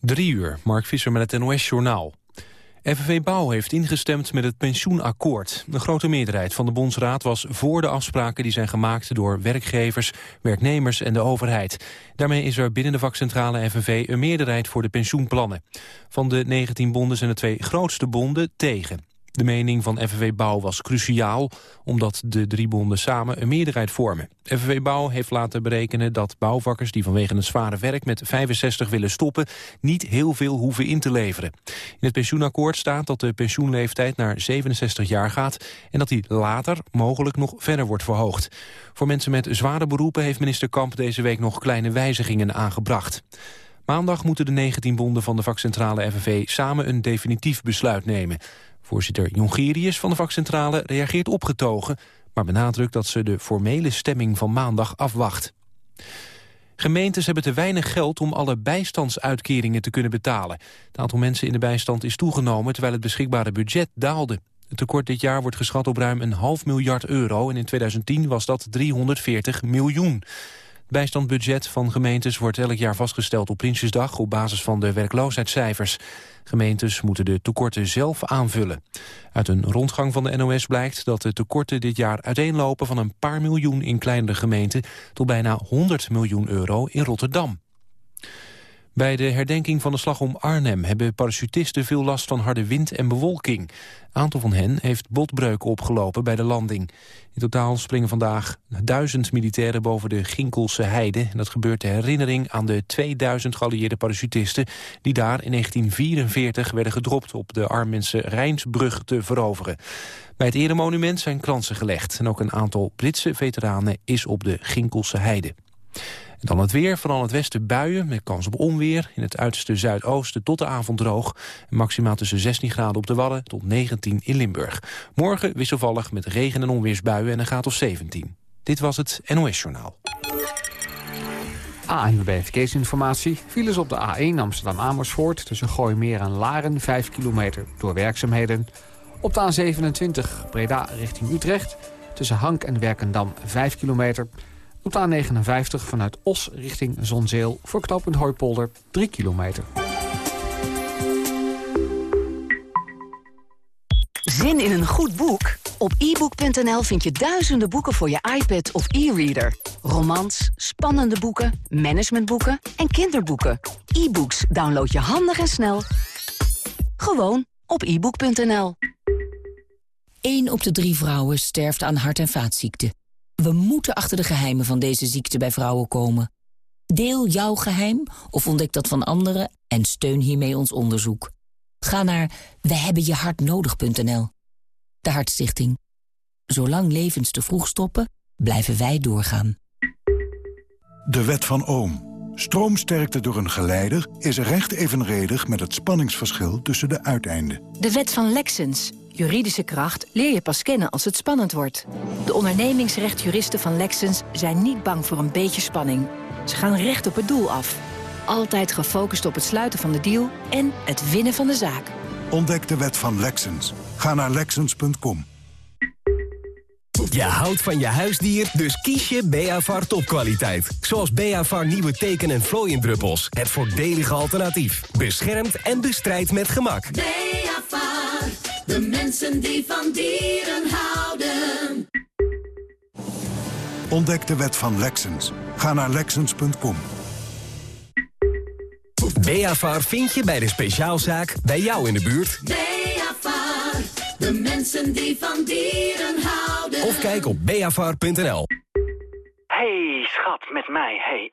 Drie uur, Mark Visser met het NOS-journaal. FNV Bouw heeft ingestemd met het pensioenakkoord. De grote meerderheid van de Bondsraad was voor de afspraken... die zijn gemaakt door werkgevers, werknemers en de overheid. Daarmee is er binnen de vakcentrale FNV een meerderheid voor de pensioenplannen. Van de 19 bonden zijn de twee grootste bonden tegen. De mening van FNV Bouw was cruciaal, omdat de drie bonden samen een meerderheid vormen. FNV Bouw heeft laten berekenen dat bouwvakkers die vanwege het zware werk met 65 willen stoppen, niet heel veel hoeven in te leveren. In het pensioenakkoord staat dat de pensioenleeftijd naar 67 jaar gaat en dat die later mogelijk nog verder wordt verhoogd. Voor mensen met zware beroepen heeft minister Kamp deze week nog kleine wijzigingen aangebracht. Maandag moeten de 19 bonden van de vakcentrale FNV samen een definitief besluit nemen. Voorzitter Jongerius van de vakcentrale reageert opgetogen... maar benadrukt dat ze de formele stemming van maandag afwacht. Gemeentes hebben te weinig geld om alle bijstandsuitkeringen te kunnen betalen. Het aantal mensen in de bijstand is toegenomen terwijl het beschikbare budget daalde. Het tekort dit jaar wordt geschat op ruim een half miljard euro... en in 2010 was dat 340 miljoen. Het bijstandbudget van gemeentes wordt elk jaar vastgesteld op Prinsjesdag... op basis van de werkloosheidscijfers. Gemeentes moeten de tekorten zelf aanvullen. Uit een rondgang van de NOS blijkt dat de tekorten dit jaar uiteenlopen... van een paar miljoen in kleinere gemeenten tot bijna 100 miljoen euro in Rotterdam. Bij de herdenking van de slag om Arnhem hebben parachutisten veel last van harde wind en bewolking. Een aantal van hen heeft botbreuken opgelopen bij de landing. In totaal springen vandaag duizend militairen boven de Ginkelse heide. En dat gebeurt ter herinnering aan de 2000 geallieerde parachutisten... die daar in 1944 werden gedropt op de Armense Rijnsbrug te veroveren. Bij het eremonument zijn kransen gelegd. En ook een aantal Britse veteranen is op de Ginkelse heide. En dan het weer, vooral het westen buien met kans op onweer. In het uiterste zuidoosten tot de avond droog. Maximaal tussen 16 graden op de Wadden tot 19 in Limburg. Morgen wisselvallig met regen- en onweersbuien en een graad of 17. Dit was het NOS Journaal. ANWB Verkeersinformatie. Files op de A1 Amsterdam-Amersfoort... tussen Gooimeer en Laren, 5 kilometer door werkzaamheden. Op de A27 Breda richting Utrecht... tussen Hank en Werkendam, 5 kilometer... Op de A59 vanuit Os richting Zonzeel voor knooppunt Hooipolder 3 kilometer. Zin in een goed boek? Op ebook.nl vind je duizenden boeken voor je iPad of e-reader. Romans, spannende boeken, managementboeken en kinderboeken. E-books download je handig en snel. Gewoon op ebook.nl. 1 op de drie vrouwen sterft aan hart- en vaatziekten. We moeten achter de geheimen van deze ziekte bij vrouwen komen. Deel jouw geheim of ontdek dat van anderen en steun hiermee ons onderzoek. Ga naar wehebbenjehartnodig.nl. De Hartstichting. Zolang levens te vroeg stoppen, blijven wij doorgaan. De wet van Ohm. Stroomsterkte door een geleider is recht evenredig met het spanningsverschil tussen de uiteinden. De wet van Lexens. Juridische kracht leer je pas kennen als het spannend wordt. De ondernemingsrechtjuristen van Lexens zijn niet bang voor een beetje spanning. Ze gaan recht op het doel af. Altijd gefocust op het sluiten van de deal en het winnen van de zaak. Ontdek de wet van Lexens. Ga naar Lexens.com. Je houdt van je huisdier, dus kies je Beavar topkwaliteit. Zoals Beavar nieuwe teken- en vlooiendruppels. Het voordelige alternatief. Beschermt en bestrijdt met gemak. Beavar, de mensen die van dieren houden. Ontdek de wet van Lexens. Ga naar Lexens.com. Beavar vind je bij de speciaalzaak bij jou in de buurt. Beavar, de mensen die van dieren houden. Of kijk op beavar.nl. Hey, schat, met mij. Hey,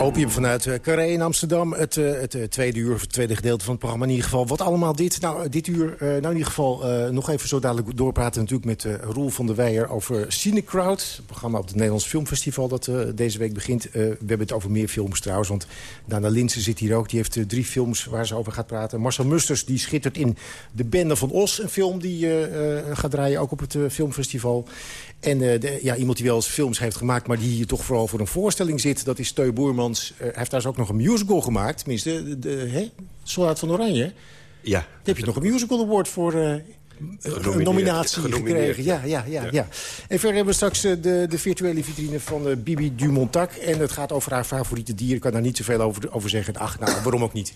Opium vanuit uh, Carré in Amsterdam. Het, uh, het uh, tweede uur, het tweede gedeelte van het programma in ieder geval. Wat allemaal dit? Nou, dit uur, nou in ieder geval nog even zo dadelijk doorpraten... natuurlijk met Roel van der Weijer over Cinecrowd. Het programma op het Nederlands Filmfestival dat deze week begint. we hebben het over meer films trouwens, want Dana Linsen zit hier ook. Die heeft drie films waar ze over gaat praten. Marcel Musters die schittert in De Bende van Os. Een film die gaat draaien ook op het filmfestival. En de, ja, iemand die wel eens films heeft gemaakt... maar die hier toch vooral voor een voorstelling zit... dat is Teu Boermans. hij heeft daar ook nog een musical gemaakt. Tenminste, de, de, hè? Soldaat van Oranje. Ja. Daar heb je nog een musical award voor... een nominatie gekregen. Ja, ja, ja, ja, En verder hebben we straks de, de virtuele vitrine van Bibi Dumontac. En het gaat over haar favoriete dier. Ik kan daar niet zoveel over, over zeggen. Ach, nou, waarom ook niet?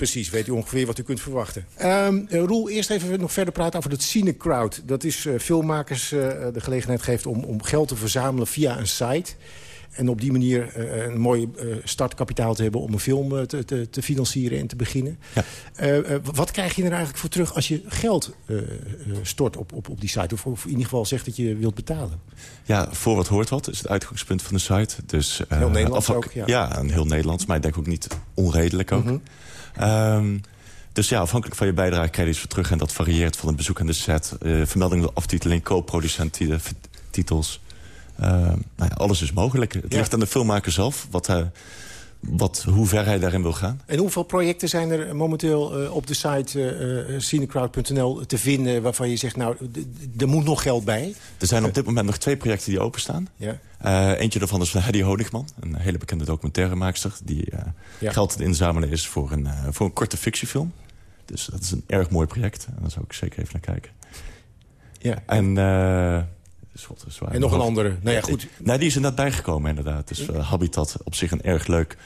Precies, weet u ongeveer wat u kunt verwachten. Um, Roel, eerst even nog verder praten over het Cinecrowd. Dat is uh, filmmakers uh, de gelegenheid geeft om, om geld te verzamelen via een site... En op die manier uh, een mooi uh, startkapitaal te hebben om een film uh, te, te, te, financieren en te beginnen. Ja. wat krijg je er eigenlijk voor terug als je geld stort op, op, op die site? Of, of, in ieder geval zegt dat je wilt betalen? Ja, voor wat hoort wat is het uitgangspunt van de site. Dus, heel Nederlands ook, ja. Ja, een heel Nederlands, maar ik denk ook niet onredelijk ook. Mm -hmm. Dus ja, afhankelijk van je bijdrage krijg je iets voor terug. En dat varieert van het bezoek aan de set. Uh, vermelding de aftiteling, co-producent titels. Uh, nou ja, alles is mogelijk. Het ja. ligt aan de filmmaker zelf wat hij, wat, hoe ver hij daarin wil gaan. En hoeveel projecten zijn er momenteel uh, op de site uh, cinecrowd.nl te vinden... waarvan je zegt, nou, er moet nog geld bij? Er zijn op dit moment nog twee projecten die openstaan. Ja. eentje daarvan is van Hedy Honigman, een hele bekende documentairemaakster... die ja. geld te inzamelen is voor een, voor een korte fictiefilm. Dus dat is een erg mooi project. En daar zou ik zeker even naar kijken. Ja. En... En nog een andere. Nou ja, goed. Nou, die is er net bijgekomen inderdaad. Dus uh, Habitat op zich een erg leuk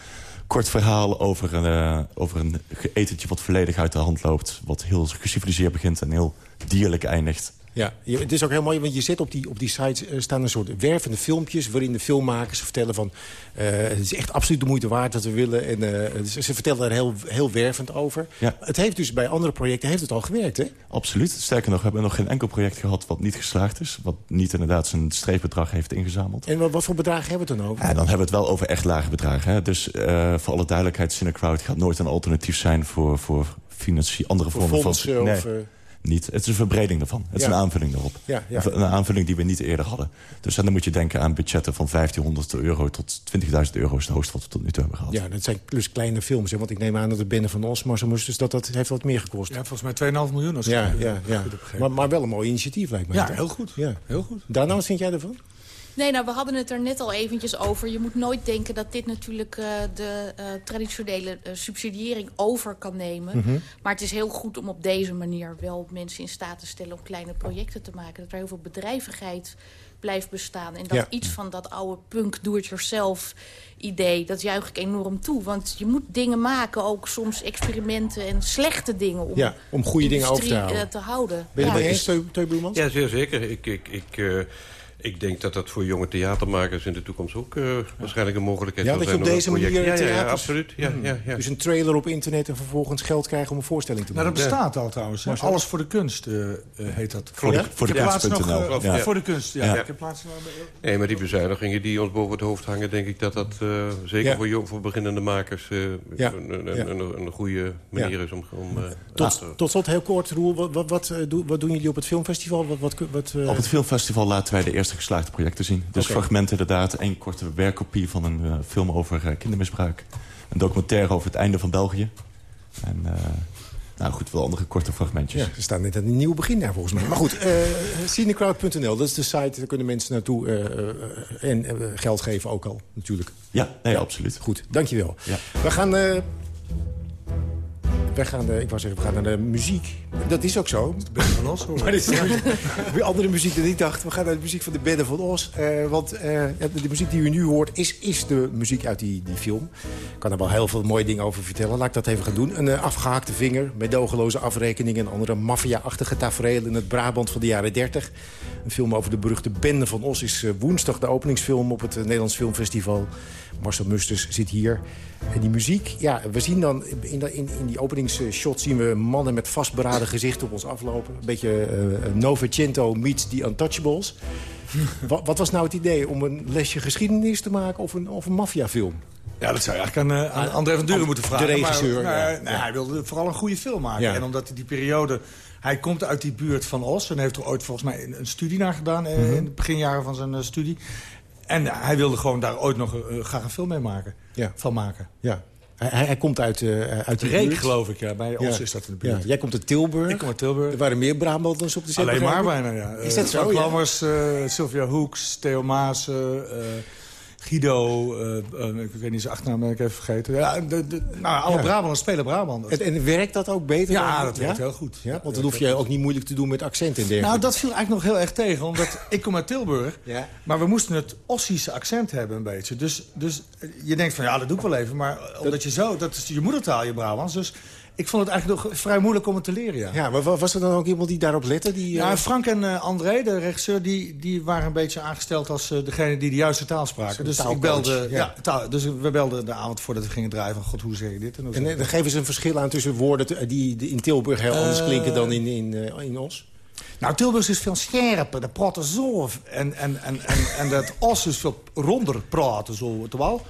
kort verhaal over een, uh, over een etentje wat volledig uit de hand loopt. Wat heel geciviliseerd begint en heel dierlijk eindigt. Ja, het is ook heel mooi, want je zit op die, op die site uh, staan een soort wervende filmpjes... waarin de filmmakers vertellen van... Uh, het is echt absoluut de moeite waard dat we willen. En uh, ze vertellen daar heel, heel wervend over. Ja. Het heeft dus bij andere projecten heeft het al gewerkt, hè? Absoluut. Sterker nog, we hebben nog geen enkel project gehad wat niet geslaagd is. Wat niet inderdaad zijn streefbedrag heeft ingezameld. En wat, wat voor bedragen hebben we het dan over? Ja, dan hebben we het wel over echt lage bedragen. Hè? Dus voor alle duidelijkheid, Cinecrowd gaat nooit een alternatief zijn... voor, voor andere vormen van... Nee. Of, niet. Het is een verbreding daarvan. Het is een aanvulling daarop. Ja, ja. Een aanvulling die we niet eerder hadden. Dus dan moet je denken aan budgetten van 1500 euro tot 20.000 euro... is het hoogste wat we tot nu toe hebben gehad. Ja, dat zijn dus kleine films. Hè? Want ik neem aan dat het binnen van Osmar zo moest... dus dat, dat heeft wat meer gekost. Ja, volgens mij 2,5 miljoen. Als ja, ja, ja. Maar, maar wel een mooi initiatief lijkt mij. Ja, heel goed. Ja. heel goed. Daarna, wat vind jij ervan? Nee, nou, we hadden het er net al eventjes over. Je moet nooit denken dat dit natuurlijk uh, de uh, traditionele uh, subsidiëring over kan nemen. Mm -hmm. Maar het is heel goed om op deze manier wel mensen in staat te stellen... om kleine projecten te maken. Dat er heel veel bedrijvigheid blijft bestaan. En dat ja. iets van dat oude punk do-it-yourself idee, dat juich ik enorm toe. Want je moet dingen maken, ook soms experimenten en slechte dingen... om, ja, om goede dingen over te houden. te houden. Ben je ja. eens, Teuboemans? Ja, zeer zeker. Ik... ik, ik ik denk dat dat voor jonge theatermakers in de toekomst ook uh, ja. waarschijnlijk een mogelijkheid ja, zal zijn. Ja, dat je op deze manier ja, theaters... ja, absoluut. Ja, hmm. ja, ja. Dus een trailer op internet en vervolgens geld krijgen om een voorstelling te maken. Nou, dat bestaat al trouwens. Maar Alles voor de kunst uh, heet dat. Voor de, voor de kunst.nl. Uh, voor de kunst, ja. Ik heb plaats nee, maar die bezuinigingen die ons boven het hoofd hangen... denk ik dat dat zeker voor, jong, voor beginnende makers een, een, een, goede manier is om... om tot, tot slot heel kort, Roel. Wat, wat, wat, wat doen jullie op het filmfestival? Wat, wat, wat, op het filmfestival laten wij de eerste geslaagde projecten zien. Dus okay. fragmenten inderdaad. één korte werkkopie van een uh, film over uh, kindermisbruik. Een documentaire over het einde van België. En uh, nou goed, wel andere korte fragmentjes. Ja, er staat net een nieuw begin daar volgens mij. Maar goed, cinecrowd.nl, dat is de site. Daar kunnen mensen naartoe en geld geven ook al, natuurlijk. Ja, nee, ja. absoluut. Goed, dankjewel. Ja. We gaan... wij gaan, ik wou zeggen, we gaan naar de muziek. Dat is ook zo. De Bende van Os, hoor. Maar dit is weer andere muziek dan ik dacht. We gaan naar de muziek van de Bende van Os. Uh, want uh, de muziek die u nu hoort is, is de muziek uit die, die film. Ik kan er wel heel veel mooie dingen over vertellen. Laat ik dat even gaan doen. Een uh, afgehaakte vinger, medogeloze afrekeningen... en andere maffia-achtige tafereelen in het Brabant van de jaren 30. Een film over de beruchte Bende van Os is woensdag de openingsfilm... op het Nederlands Filmfestival. Marcel Musters zit hier. En die muziek, ja, we zien dan in, in, in die openingsshot zien we mannen met vastberaden gezichten op ons aflopen. Een beetje uh, Novecento meets The Untouchables. wat, wat, was nou het idee? Om een lesje geschiedenis te maken of een, of een maffiafilm? Ja, dat zou je eigenlijk aan, uh, aan André van Duren moeten vragen. De regisseur. Maar, ja. nee, ja. Hij wilde vooral een goede film maken. Ja. En omdat hij die periode... Hij komt uit die buurt van Os en heeft er ooit volgens mij een, een studie naar gedaan... -hmm. in de beginjaren van zijn uh, studie. En hij wilde gewoon daar ooit nog graag een film mee maken. Ja. Van maken. Ja. Hij, hij, komt uit, uh, uit de Reek, geloof ik, ja. Bij ons ja. is dat in de buurt. Ja. Jij komt uit Tilburg. Ik kom uit Tilburg. Er waren meer Brabanters op de zet. Alleen maar bijna, ja. Is dat uh, zo? Lammers, uh, Sylvia Hoeks, Theo Maas, Guido, ik weet niet zijn achternaam, ben ik even vergeten. Ja, de, de, nou, alle ja. Brabanders spelen Brabanders. En, en, werkt dat ook beter? Ja, dan, dat werkt heel goed. Ja? Want dan hoef je ook niet moeilijk te doen met accent en dergelijke. Nou, dat viel eigenlijk nog heel erg tegen. Omdat ik kom uit Tilburg, ja. maar we moesten het Ossische accent hebben een beetje. Dus, dus je denkt van, ja, dat doe ik wel even. Maar omdat dat... je zo, dat is je moedertaal, je Brabants. Dus ik vond het eigenlijk nog vrij moeilijk om het te leren, ja. Ja, maar was er dan ook iemand die daarop lette? Die, ja, uh... Frank en uh, André, de regisseur, die, die waren een beetje aangesteld als uh, degene die de juiste taal spraken. Dus, ik belde, ja. ja taal, dus we belden de avond voordat we gingen draaien van, god, hoe zeg je dit? En, en dan geven ze een verschil aan tussen woorden die in Tilburg heel anders klinken dan in, in, in Os? Nou, Tilburg is veel scherper, de praten zo. En, en, en, en, en dat Os is veel ronder praten, zo, terwijl...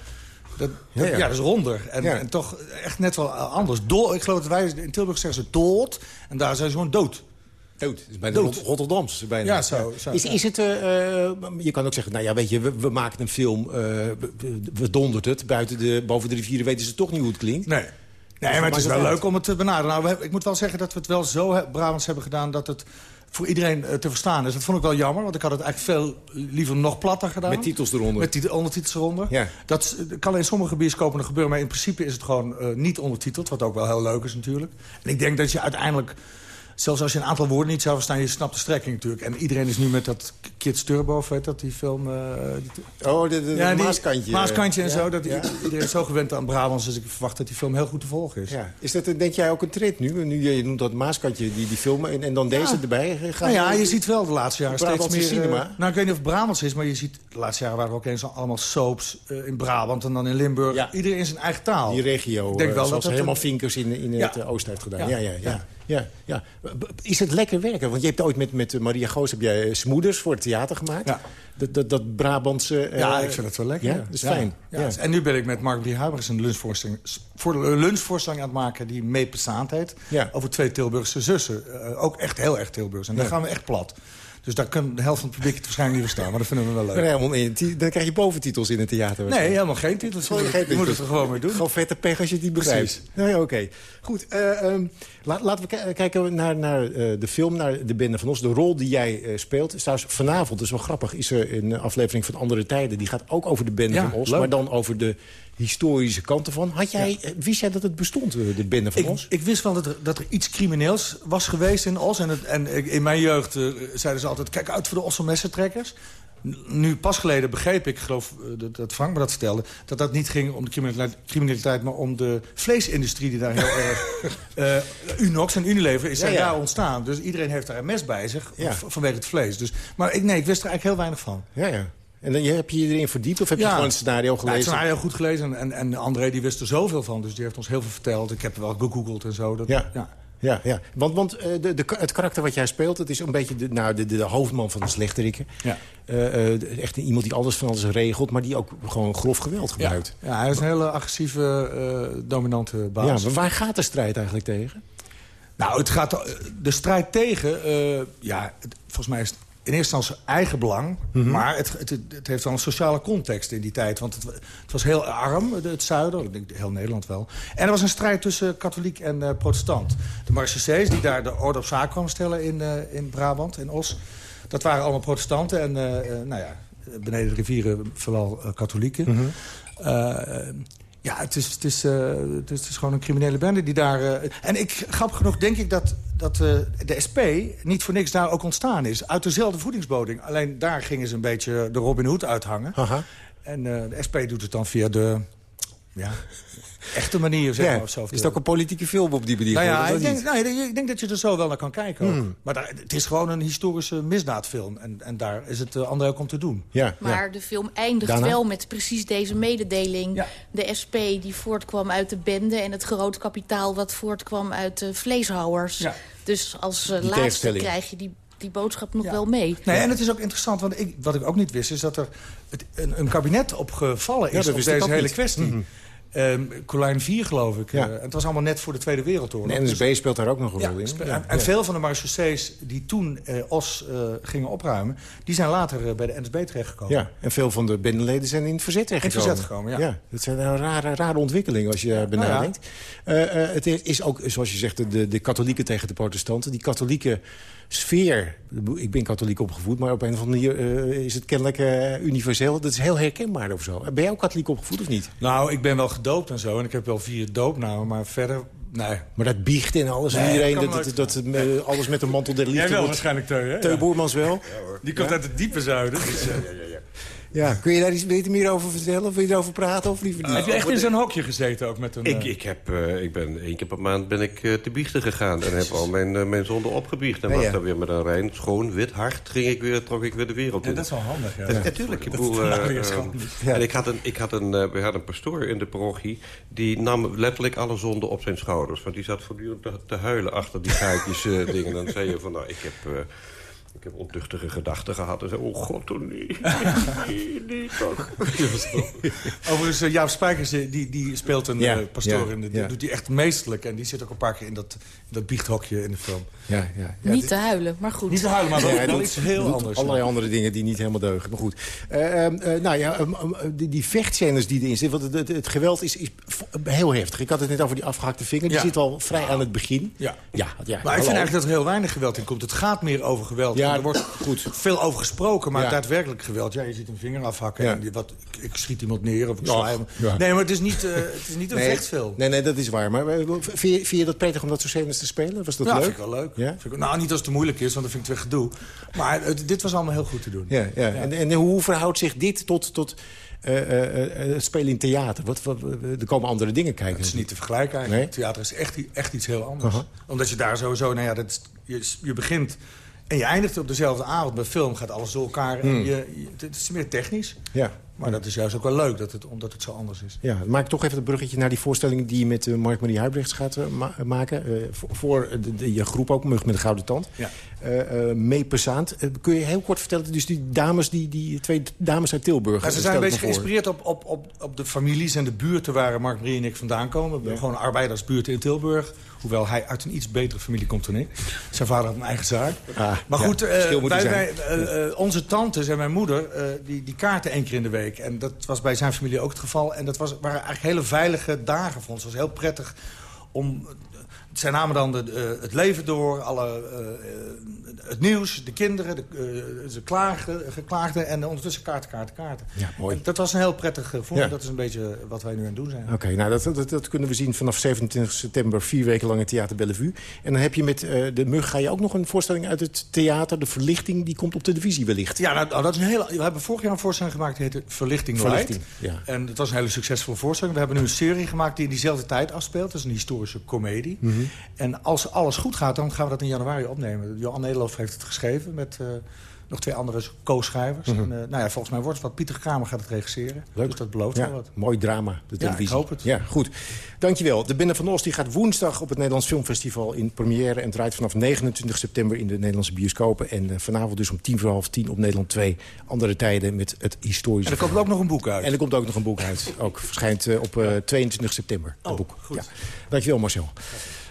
Dat, dat, ja, ja. ja, dat is ronder. En, ja. en, toch echt net wel anders. Do ik geloof dat wij in Tilburg zeggen ze dood. En daar zijn ze gewoon dood. Dood. Dat is bijna dood. Rotterdams. Bijna. Ja, zo. zo is, is het, uh, je kan ook zeggen, nou ja, weet je, we, we maken een film. Uh, we, we dondert het. Buiten de, boven de rivieren weten ze toch niet hoe het klinkt. Nee. Nee, maar het is wel leuk om het te benaderen. Nou, ik moet wel zeggen dat we het wel zo Brabants hebben gedaan... dat het voor iedereen te verstaan is. Dat vond ik wel jammer, want ik had het eigenlijk veel liever nog platter gedaan. Met titels eronder. Met tit ondertitels eronder. Ja. Dat kan in sommige bioscopen nog gebeuren, maar in principe is het gewoon uh, niet ondertiteld. Wat ook wel heel leuk is natuurlijk. En ik denk dat je uiteindelijk... Zelfs als je een aantal woorden niet zou verstaan, je snapt de strekking natuurlijk. En iedereen is nu met dat Kids Turbo, of weet dat, die film... Uh, die oh, de, de, ja, de Maaskantje. Maaskantje en ja, zo. Dat ja. Iedereen is zo gewend aan Brabants, dus ik verwacht dat die film heel goed te volgen is. Is dat, denk jij, ook een trend nu? Nu je noemt dat Maaskantje, die, die film, en, en dan deze erbij. Gaat nou ja, je ziet wel de laatste jaren steeds meer... cinema. Uh, nou, ik weet niet of het Brabants is, maar je ziet... De laatste jaren waren er ook eens allemaal soaps uh, in Brabant en dan in Limburg. Iedereen in zijn eigen taal. Die regio, ik denk wel zoals dat helemaal Vinkers in, in het oosten heeft gedaan. ja, ja. ja. Ja, ja. Is het lekker werken? Want je hebt ooit met, met Maria Goos heb jij Smoeders voor het theater gemaakt. Ja. Dat, dat, dat Brabantse... Uh, ja, ik vind het wel lekker. Ja, dat is fijn. Ja. Ja. En nu ben ik met Mark Brie Huibers een lunchvoorstelling, voor de lunchvoorstelling aan het maken... die mee bestaand heet. Over twee Tilburgse zussen. Uh, ook echt heel erg Tilburgs. En daar gaan we echt plat. Dus daar kan de helft van het publiek het waarschijnlijk niet verstaan. Maar dat vinden we wel leuk. Nee, dan krijg je boventitels in het theater. Nee, helemaal geen titels. Je, geen je moet het er gewoon mee doen. Gewoon vette pech als je het niet begrijpt. Nee, Oké. Okay. Goed, uh, um, laten we kijken naar, naar uh, de film, naar de Bende van Os. De rol die jij uh, speelt. Trouwens, vanavond, dat is wel grappig, is er een aflevering van Andere Tijden. Die gaat ook over de Bende ja, van Os. Leuk. Maar dan over de historische kant ervan. Had jij, ja. Wist jij dat het bestond, de Bende van ik, Os? Ik wist wel dat er, dat er iets crimineels was geweest in Os. En, het, en in mijn jeugd uh, zeiden ze altijd... kijk uit voor de Ossel-messentrekkers. Nu, pas geleden begreep ik, geloof dat, dat Frank me dat vertelde... dat dat niet ging om de criminaliteit, maar om de vleesindustrie... die daar heel erg... Uh, Unox en Unilever is ja, ja. daar ontstaan. Dus iedereen heeft daar een mes bij zich ja. vanwege het vlees. Dus, maar ik, nee, ik wist er eigenlijk heel weinig van. Ja, ja. En dan, heb je je erin verdiept of heb je ja. gewoon het scenario gelezen? Ja, het scenario goed gelezen. En, en André die wist er zoveel van. Dus die heeft ons heel veel verteld. Ik heb wel gegoogeld en zo. Dat, ja. ja. Ja, ja. Want, want de, de, het karakter wat jij speelt... het is een beetje de, nou, de, de, de hoofdman van de slechterikken. Ja. Uh, echt iemand die alles van alles regelt... maar die ook gewoon grof geweld gebruikt. Ja, ja hij is een hele agressieve, uh, dominante baas. Ja, maar waar gaat de strijd eigenlijk tegen? Nou, het gaat, de strijd tegen... ja, het, volgens mij is het in eerste instantie eigen belang. Mm -hmm. Maar het, het, het, heeft wel een sociale context in die tijd. Want het, het was heel arm, het zuiden. Ik denk heel Nederland wel. En er was een strijd tussen katholiek en uh, protestant. De Marseillais, die daar de orde op zaak kwam stellen in, uh, in Brabant, in Os. Dat waren allemaal protestanten. En uh, nou ja, beneden de rivieren vooral katholieken. Mm -hmm. Ja, het is, het, is, het, is, het, is, gewoon een criminele bende die daar... En ik, grappig genoeg denk ik dat, dat uh, de SP niet voor niks daar ook ontstaan is. Uit dezelfde voedingsboding. Alleen daar gingen ze een beetje de Robin Hood uithangen. Aha. En de SP doet het dan via de... Ja, echte manier, zeg maar. Of zo, is het ook een politieke film op die manier? Nou ja, ik denk, nou, ik denk dat je er zo wel naar kan kijken. Hmm. Maar daar, het is gewoon een historische misdaadfilm. En, en daar is het uh, André ook om te doen. Ja, maar de film eindigt wel met precies deze mededeling. De SP die voortkwam uit de bende... en het groot kapitaal wat voortkwam uit de vleeshouwers. Dus als uh, laatste krijg je die die boodschap nog wel mee. Nee, en het is ook interessant, want ik, wat ik ook niet wist... is dat er het, een, een kabinet opgevallen is op deze hele kwestie. Mm Um, Colijn 4, geloof ik. Ja. Uh, het was allemaal net voor de Tweede Wereldoorlog. En de NSB dus, speelt daar ook nog een rol in. Ja, en, veel van de marechaussees die toen uh, Os uh, gingen opruimen... die zijn later bij de NSB terechtgekomen. Ja, en veel van de bendeleden zijn in het verzet terechtgekomen. In het verzet gekomen, ja. dat zijn een rare, rare ontwikkelingen als je ja, benadenkt. Nou het is ook, zoals je zegt, de, de katholieken tegen de protestanten. Die katholieke sfeer. Ik ben katholiek opgevoed, maar op een of andere manier uh, is het kennelijk uh, universeel. Dat is heel herkenbaar of zo. Ben jij ook katholiek opgevoed of niet? Nou, ik ben wel gedoopt en zo. En ik heb wel vier doopnamen, maar verder... Nee. Maar dat biecht en alles. Nee, iedereen, dat, dat, dat, uh, alles met een mantel der liefde Jij wel waarschijnlijk, Teu, hè? Teu Boermans wel. Ja, Die komt uit het diepe zuiden. Dus, ja, kun je daar iets beter meer over vertellen? Of wil je erover praten? Of liever niet? heb je echt in zo'n hokje gezeten ook met een... Ik, ik, heb, uh, ik ben één keer per maand ben ik uh, te biechten gegaan. En heb al mijn, uh, mijn zonde opgebiecht. En ja, was dan weer met een rein, schoon, wit hart... Ging ik weer, trok ik weer de wereld in. Ja, dat is wel handig, ja. Natuurlijk. Ja, en ik had een, ik had een, we hadden een pastoor in de parochie... die nam letterlijk alle zonden op zijn schouders. Want die zat voortdurend te, te huilen achter die gaatjes dingen. Dan zei je van, nou, ik heb... Ik heb ontuchtige gedachten gehad. En zei, oh god, oh nee. nee, nee, toch. Overigens, uh, Jaap Spijkers, eh, die, die speelt een ja, uh, pastoor. Ja, en die doet hij echt meesterlijk. En die zit ook een paar keer in dat, in dat biechthokje in de film. Ja, ja, niet te huilen, maar goed. Niet te huilen, maar wel, wel iets heel anders. Allerlei andere dingen die niet helemaal deugen. Maar goed. Uh, nou ja, um, um, die, die vechtscènes die erin zitten. Want het, het, het, geweld is, is heel heftig. Ik had het net over die afgehakte vinger. Die zit al vrij aan het begin. Ja. Ja, ja, maar ik vind eigenlijk dat er heel weinig geweld in komt. Het gaat meer over geweld. Ja, er wordt goed. veel over gesproken, maar daadwerkelijk geweld. Ja, je ziet een vinger afhakken. En wat, ik, schiet iemand neer of ik sla hem. Nee, maar het is niet, uh, het is niet een nee, vechtfilm. Nee, nee, dat is waar. Maar vind je, je dat prettig om dat soort scènes te spelen? Was dat ja, leuk? vind ik wel leuk. Ja? Ik, nou, niet als het te moeilijk is, want dan vind ik het weer gedoe. Maar het, dit was allemaal heel goed te doen. Ja, ja. En, en hoe verhoudt zich dit tot... tot uh, uh, uh, spelen in theater. Wat, wat, er komen andere dingen kijken. Het is niet te vergelijken eigenlijk. Nee? Theater is echt, echt iets heel anders. -huh. Omdat je daar sowieso... Nou ja, dat je, je begint en je eindigt op dezelfde avond. Bij film gaat alles door elkaar. En hmm. je, je, het is meer technisch. Ja. Maar dat is juist ook wel leuk, dat het, omdat het zo anders is. Ja, maak toch even het bruggetje naar die voorstelling... die je met uh, Mark-Marie Huibrechts gaat uh, ma maken. Uh, voor, voor de, de, je groep ook, Mug met de Gouden Tand. Ja. mee pesaand. kun je heel kort vertellen, dus die dames, die, die twee dames uit Tilburg... Ja, ze zijn een beetje geïnspireerd op, op, op, op de families en de buurten... waar Mark-Marie en ik vandaan komen. Ja. Gewoon arbeidersbuurten in Tilburg. Hoewel hij uit een iets betere familie komt dan ik. Zijn vader had een eigen zaak. Ah, maar goed, ja, wij, wij, onze tantes en mijn moeder... die, die kaarten één keer in de week en dat was bij zijn familie ook het geval. En dat was, waren eigenlijk hele veilige dagen voor ons. Het was heel prettig om zij namen dan de, uh, het leven door, alle, uh, het nieuws, de kinderen, de, uh, ze klaagden, geklaagden en ondertussen kaarten, kaarten, kaarten. Ja, mooi. En dat was een heel prettig gevoel. Ja. Dat is een beetje wat wij nu aan het doen zijn. Oké, nou dat, dat, dat, kunnen we zien vanaf 27 september, vier weken lang in Theater Bellevue. En dan heb je met de Mug, ga je ook nog een voorstelling uit het theater, de Verlichting, die komt op televisie wellicht. Ja, nou, dat is een hele, we hebben vorig jaar een voorstelling gemaakt, die heette Verlichting, Verlichting Ja. En dat was een hele succesvolle voorstelling. We hebben nu een serie gemaakt die in diezelfde tijd afspeelt. Dat is een historische komedie. Mm -hmm. En als alles goed gaat, dan gaan we dat in januari opnemen. Johan Nederlof heeft het geschreven met uh, nog twee andere co-schrijvers. Mm -hmm. uh, nou ja, volgens mij wordt het wat. Pieter Kramer gaat het regisseren. Leuk. Dus dat belooft ja, wel wat. Mooi drama, de televisie. Ja, ik hoop het. Ja, goed. Dankjewel. De Binnen van Os die gaat woensdag op het Nederlands Filmfestival in première... en draait vanaf 29 september in de Nederlandse bioscopen. En uh, vanavond dus om tien voor half tien op Nederland 2. Andere tijden met het historische... En er komt ook nog een boek uit. En er komt ook nog een boek uit. ook verschijnt op 22 september. Oh, boek. goed. Ja. Dankjewel Marcel.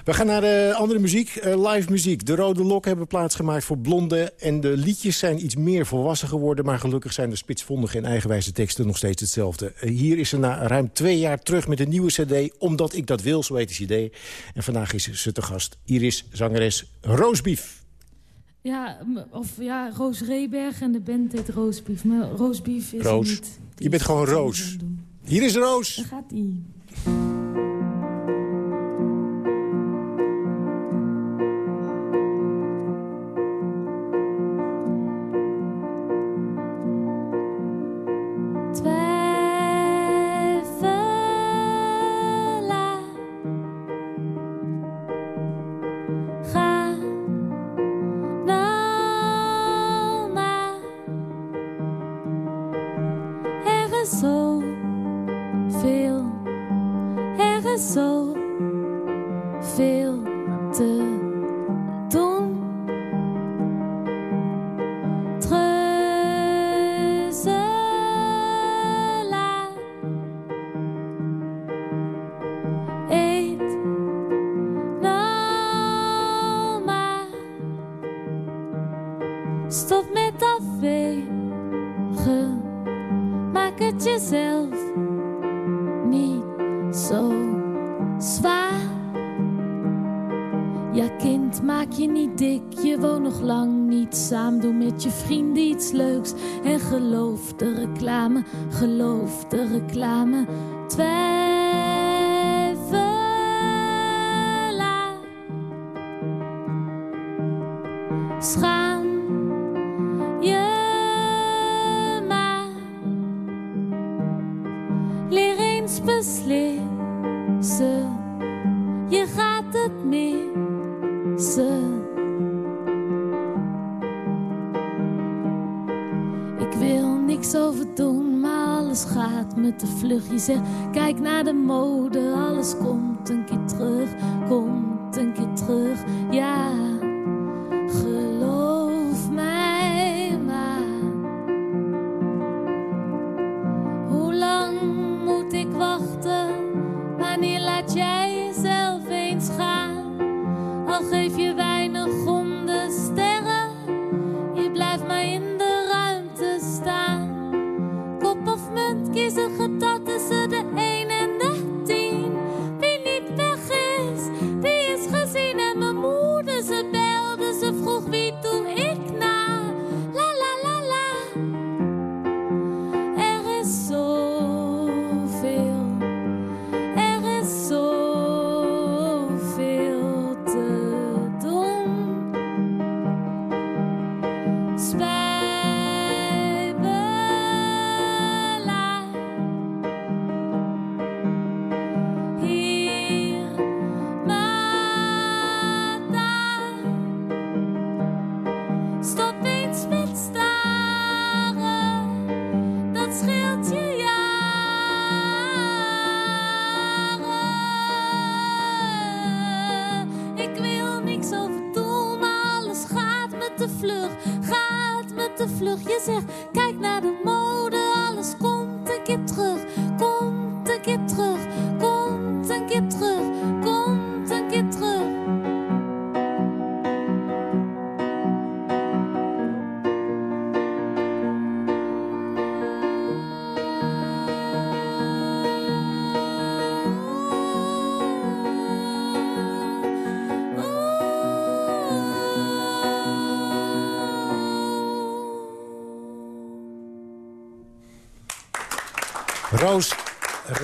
We gaan naar de andere muziek, uh, live muziek. De Rode Lok hebben plaatsgemaakt voor Blonde. En de liedjes zijn iets meer volwassen geworden... maar gelukkig zijn de spitsvondige en eigenwijze teksten nog steeds hetzelfde. Uh, hier is ze na ruim twee jaar terug met een nieuwe cd... Omdat ik dat wil, zo heet de cd. En vandaag is ze te gast. Hier is zangeres Roosbief. Ja, of ja, Roos Reberg en de band heet Roosbief. Maar Roosbief is Roos. niet... Je bent gewoon Roos. Hier is Roos. Daar gaat ie. Maak je niet dik. Je woont nog lang niet samen. Doe met je vrienden iets leuks. En geloof de reclame, geloof de reclame. Twijfelaar. Kijk naar de mode,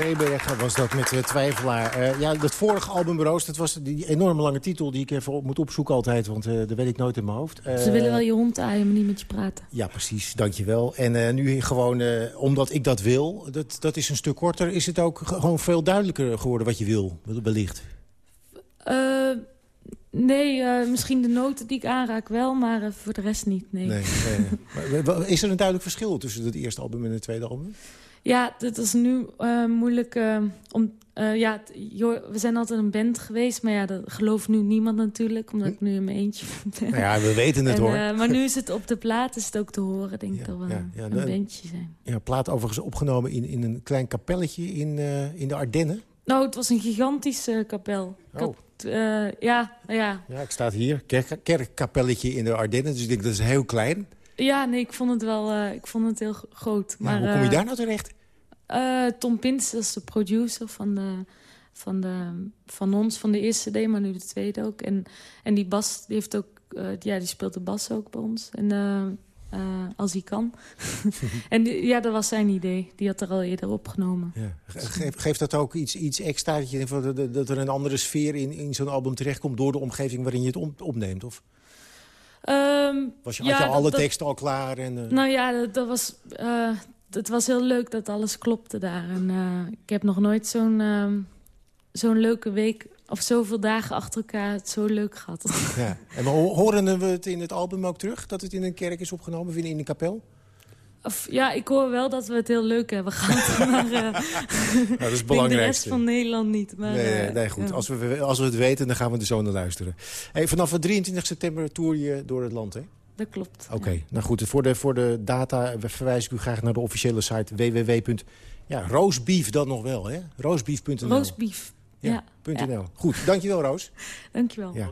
Rebergen was dat met uh, Twijfelaar. Eh, ja, dat vorige album Roos, dat was die enorme lange titel... die ik even op, moet opzoeken altijd, want eh, dat weet ik nooit in mijn hoofd. Ze willen wel je hond aaien, maar niet met je praten. Ja, precies, dankjewel. En nu gewoon, omdat ik dat wil, dat, dat is een stuk korter... is het ook gewoon veel duidelijker geworden wat je wil, wellicht. nee, misschien de noten die ik aanraak wel, maar voor de rest niet, nee. nee, nee. maar, is er een duidelijk verschil tussen het eerste album en het tweede album? Ja, het is nu uh, moeilijk uh, om... Uh, ja, we zijn altijd een band geweest, maar ja, dat gelooft nu niemand natuurlijk, omdat ik nu in mijn eentje ben. Nou ja, we weten het en, hoor. maar nu is het op de plaat, is het ook te horen, denk ik, ja, dat we ja, ja, een de, bandje zijn. Ja, plaat overigens opgenomen in, in een klein kapelletje in, in de Ardennen. Nou, het was een gigantische kapel. Oh. Ja, ja. Ja, ik sta hier, kerk, kerkkapelletje in de Ardennen, dus ik denk dat is heel klein. Ja, nee, ik vond het wel uh, ik vond het heel groot. Maar, hoe kom je daar nou terecht? Uh, Tom Pins, dat is de producer van, de, van, de, van ons, van de eerste CD, maar nu de tweede ook. En, en die bas, die, heeft ook, uh, ja, die speelt de bas ook bij ons. En, als hij kan. en die, ja, dat was zijn idee. Die had er al eerder opgenomen. Ja. Geeft, geeft dat ook iets, iets extra, dat, je, dat er een andere sfeer in, in zo'n album terechtkomt... door de omgeving waarin je het op, opneemt? Of? Um, was je, ja, had je alle dat, teksten al klaar? En, uh... Nou ja, dat, dat was, uh, het was heel leuk dat alles klopte daar. En, uh, ik heb nog nooit zo'n zo'n leuke week of zoveel dagen achter elkaar het zo leuk gehad. Ja. En horen we het in het album ook terug? Dat het in een kerk is opgenomen of in een kapel? Of, ja, ik hoor wel dat we het heel leuk hebben gehad. maar uh, dat is het de rest van Nederland niet. Maar, nee, nee, nee, goed. Ja. Als, we, als we het weten, dan gaan we er zo naar luisteren. Hey, vanaf de 23 september toer je door het land, hè? Dat klopt. Oké, okay. nou goed. Voor de, voor de data verwijs ik u graag naar de officiële site www. Ja, roosbeef dan nog wel, hè? Roosbeef.nl. Roosbeef, ja. ja. .nl. Goed, dankjewel Roos. Dankjewel. Ja.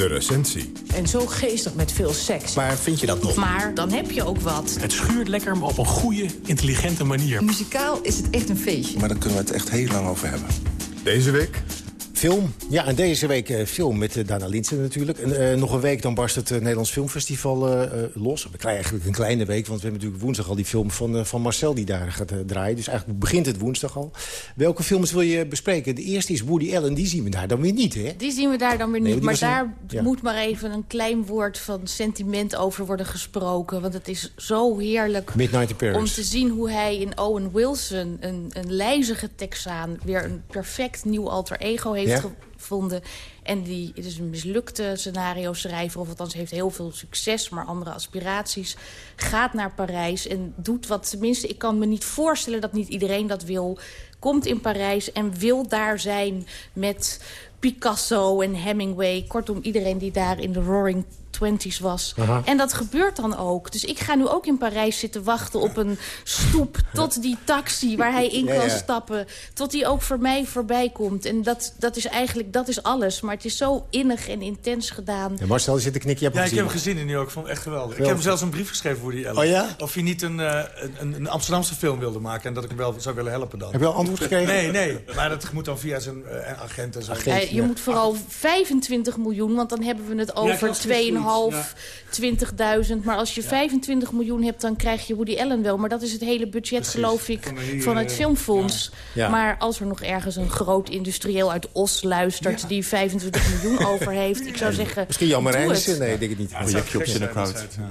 De recensie. En zo geestig met veel seks. Maar vind je dat nog? Maar dan heb je ook wat. Het schuurt lekker, maar op een goede, intelligente manier. Muzikaal is het echt een feestje. Maar daar kunnen we het echt heel lang over hebben. Deze week? Film. Ja, en deze week uh, film met uh, Dana Linsen natuurlijk. En, uh, nog een week dan barst het Nederlands Filmfestival los. We krijgen eigenlijk een kleine week, want we hebben natuurlijk woensdag al die film van, van Marcel die daar gaat draaien. Dus eigenlijk begint het woensdag al. Welke films wil je bespreken? De eerste is Woody Allen, die zien we daar dan weer niet, hè? Die zien we daar dan weer niet, nee, maar daar een, ja. moet maar even een klein woord van sentiment over worden gesproken. Want het is zo heerlijk Midnight in Paris. om te zien hoe hij in Owen Wilson, een, een lijzige Texaan, weer een perfect nieuw alter ego heeft gevonden. En die het is een mislukte scenario schrijver, of althans heeft heel veel succes, maar andere aspiraties. Gaat naar Parijs en doet wat, tenminste, ik kan me niet voorstellen dat niet iedereen dat wil. Komt in Parijs en wil daar zijn met Picasso en Hemingway. Kortom, iedereen die daar in de Roaring twenties was. En dat gebeurt dan ook. Dus ik ga nu ook in Parijs zitten wachten op een stoep... tot die taxi waar hij in kan stappen. Tot die ook voor mij voorbij komt. En dat, dat is eigenlijk dat is alles. Maar het is zo innig en intens gedaan. Ja, Marcel, je zit de knikje Ja, ik heb hem gezien in New York. Ik vond echt geweldig. Ik heb hem zelfs een brief geschreven voor die Ellen. Oh ja? Of hij niet eh, een, een, een, Amsterdamse film wilde maken... en dat ik hem wel zou willen helpen dan. Heb je al antwoord gekregen? Nee, nee. Maar dat moet dan via zijn eh, agent en zo. Agent, eh, je moet vooral 25 miljoen, want dan hebben we het over 2,5 half 20.000. Maar als je 25 miljoen hebt, dan krijg je Woody Allen wel. Maar dat is het hele budget, geloof ik, van, het filmfonds. Maar als er nog ergens een groot industrieel uit Os luistert... die 25 miljoen over heeft, ik zou zeggen... Misschien Jan Marijnissen? Nee, denk ik niet. Projectje oh, op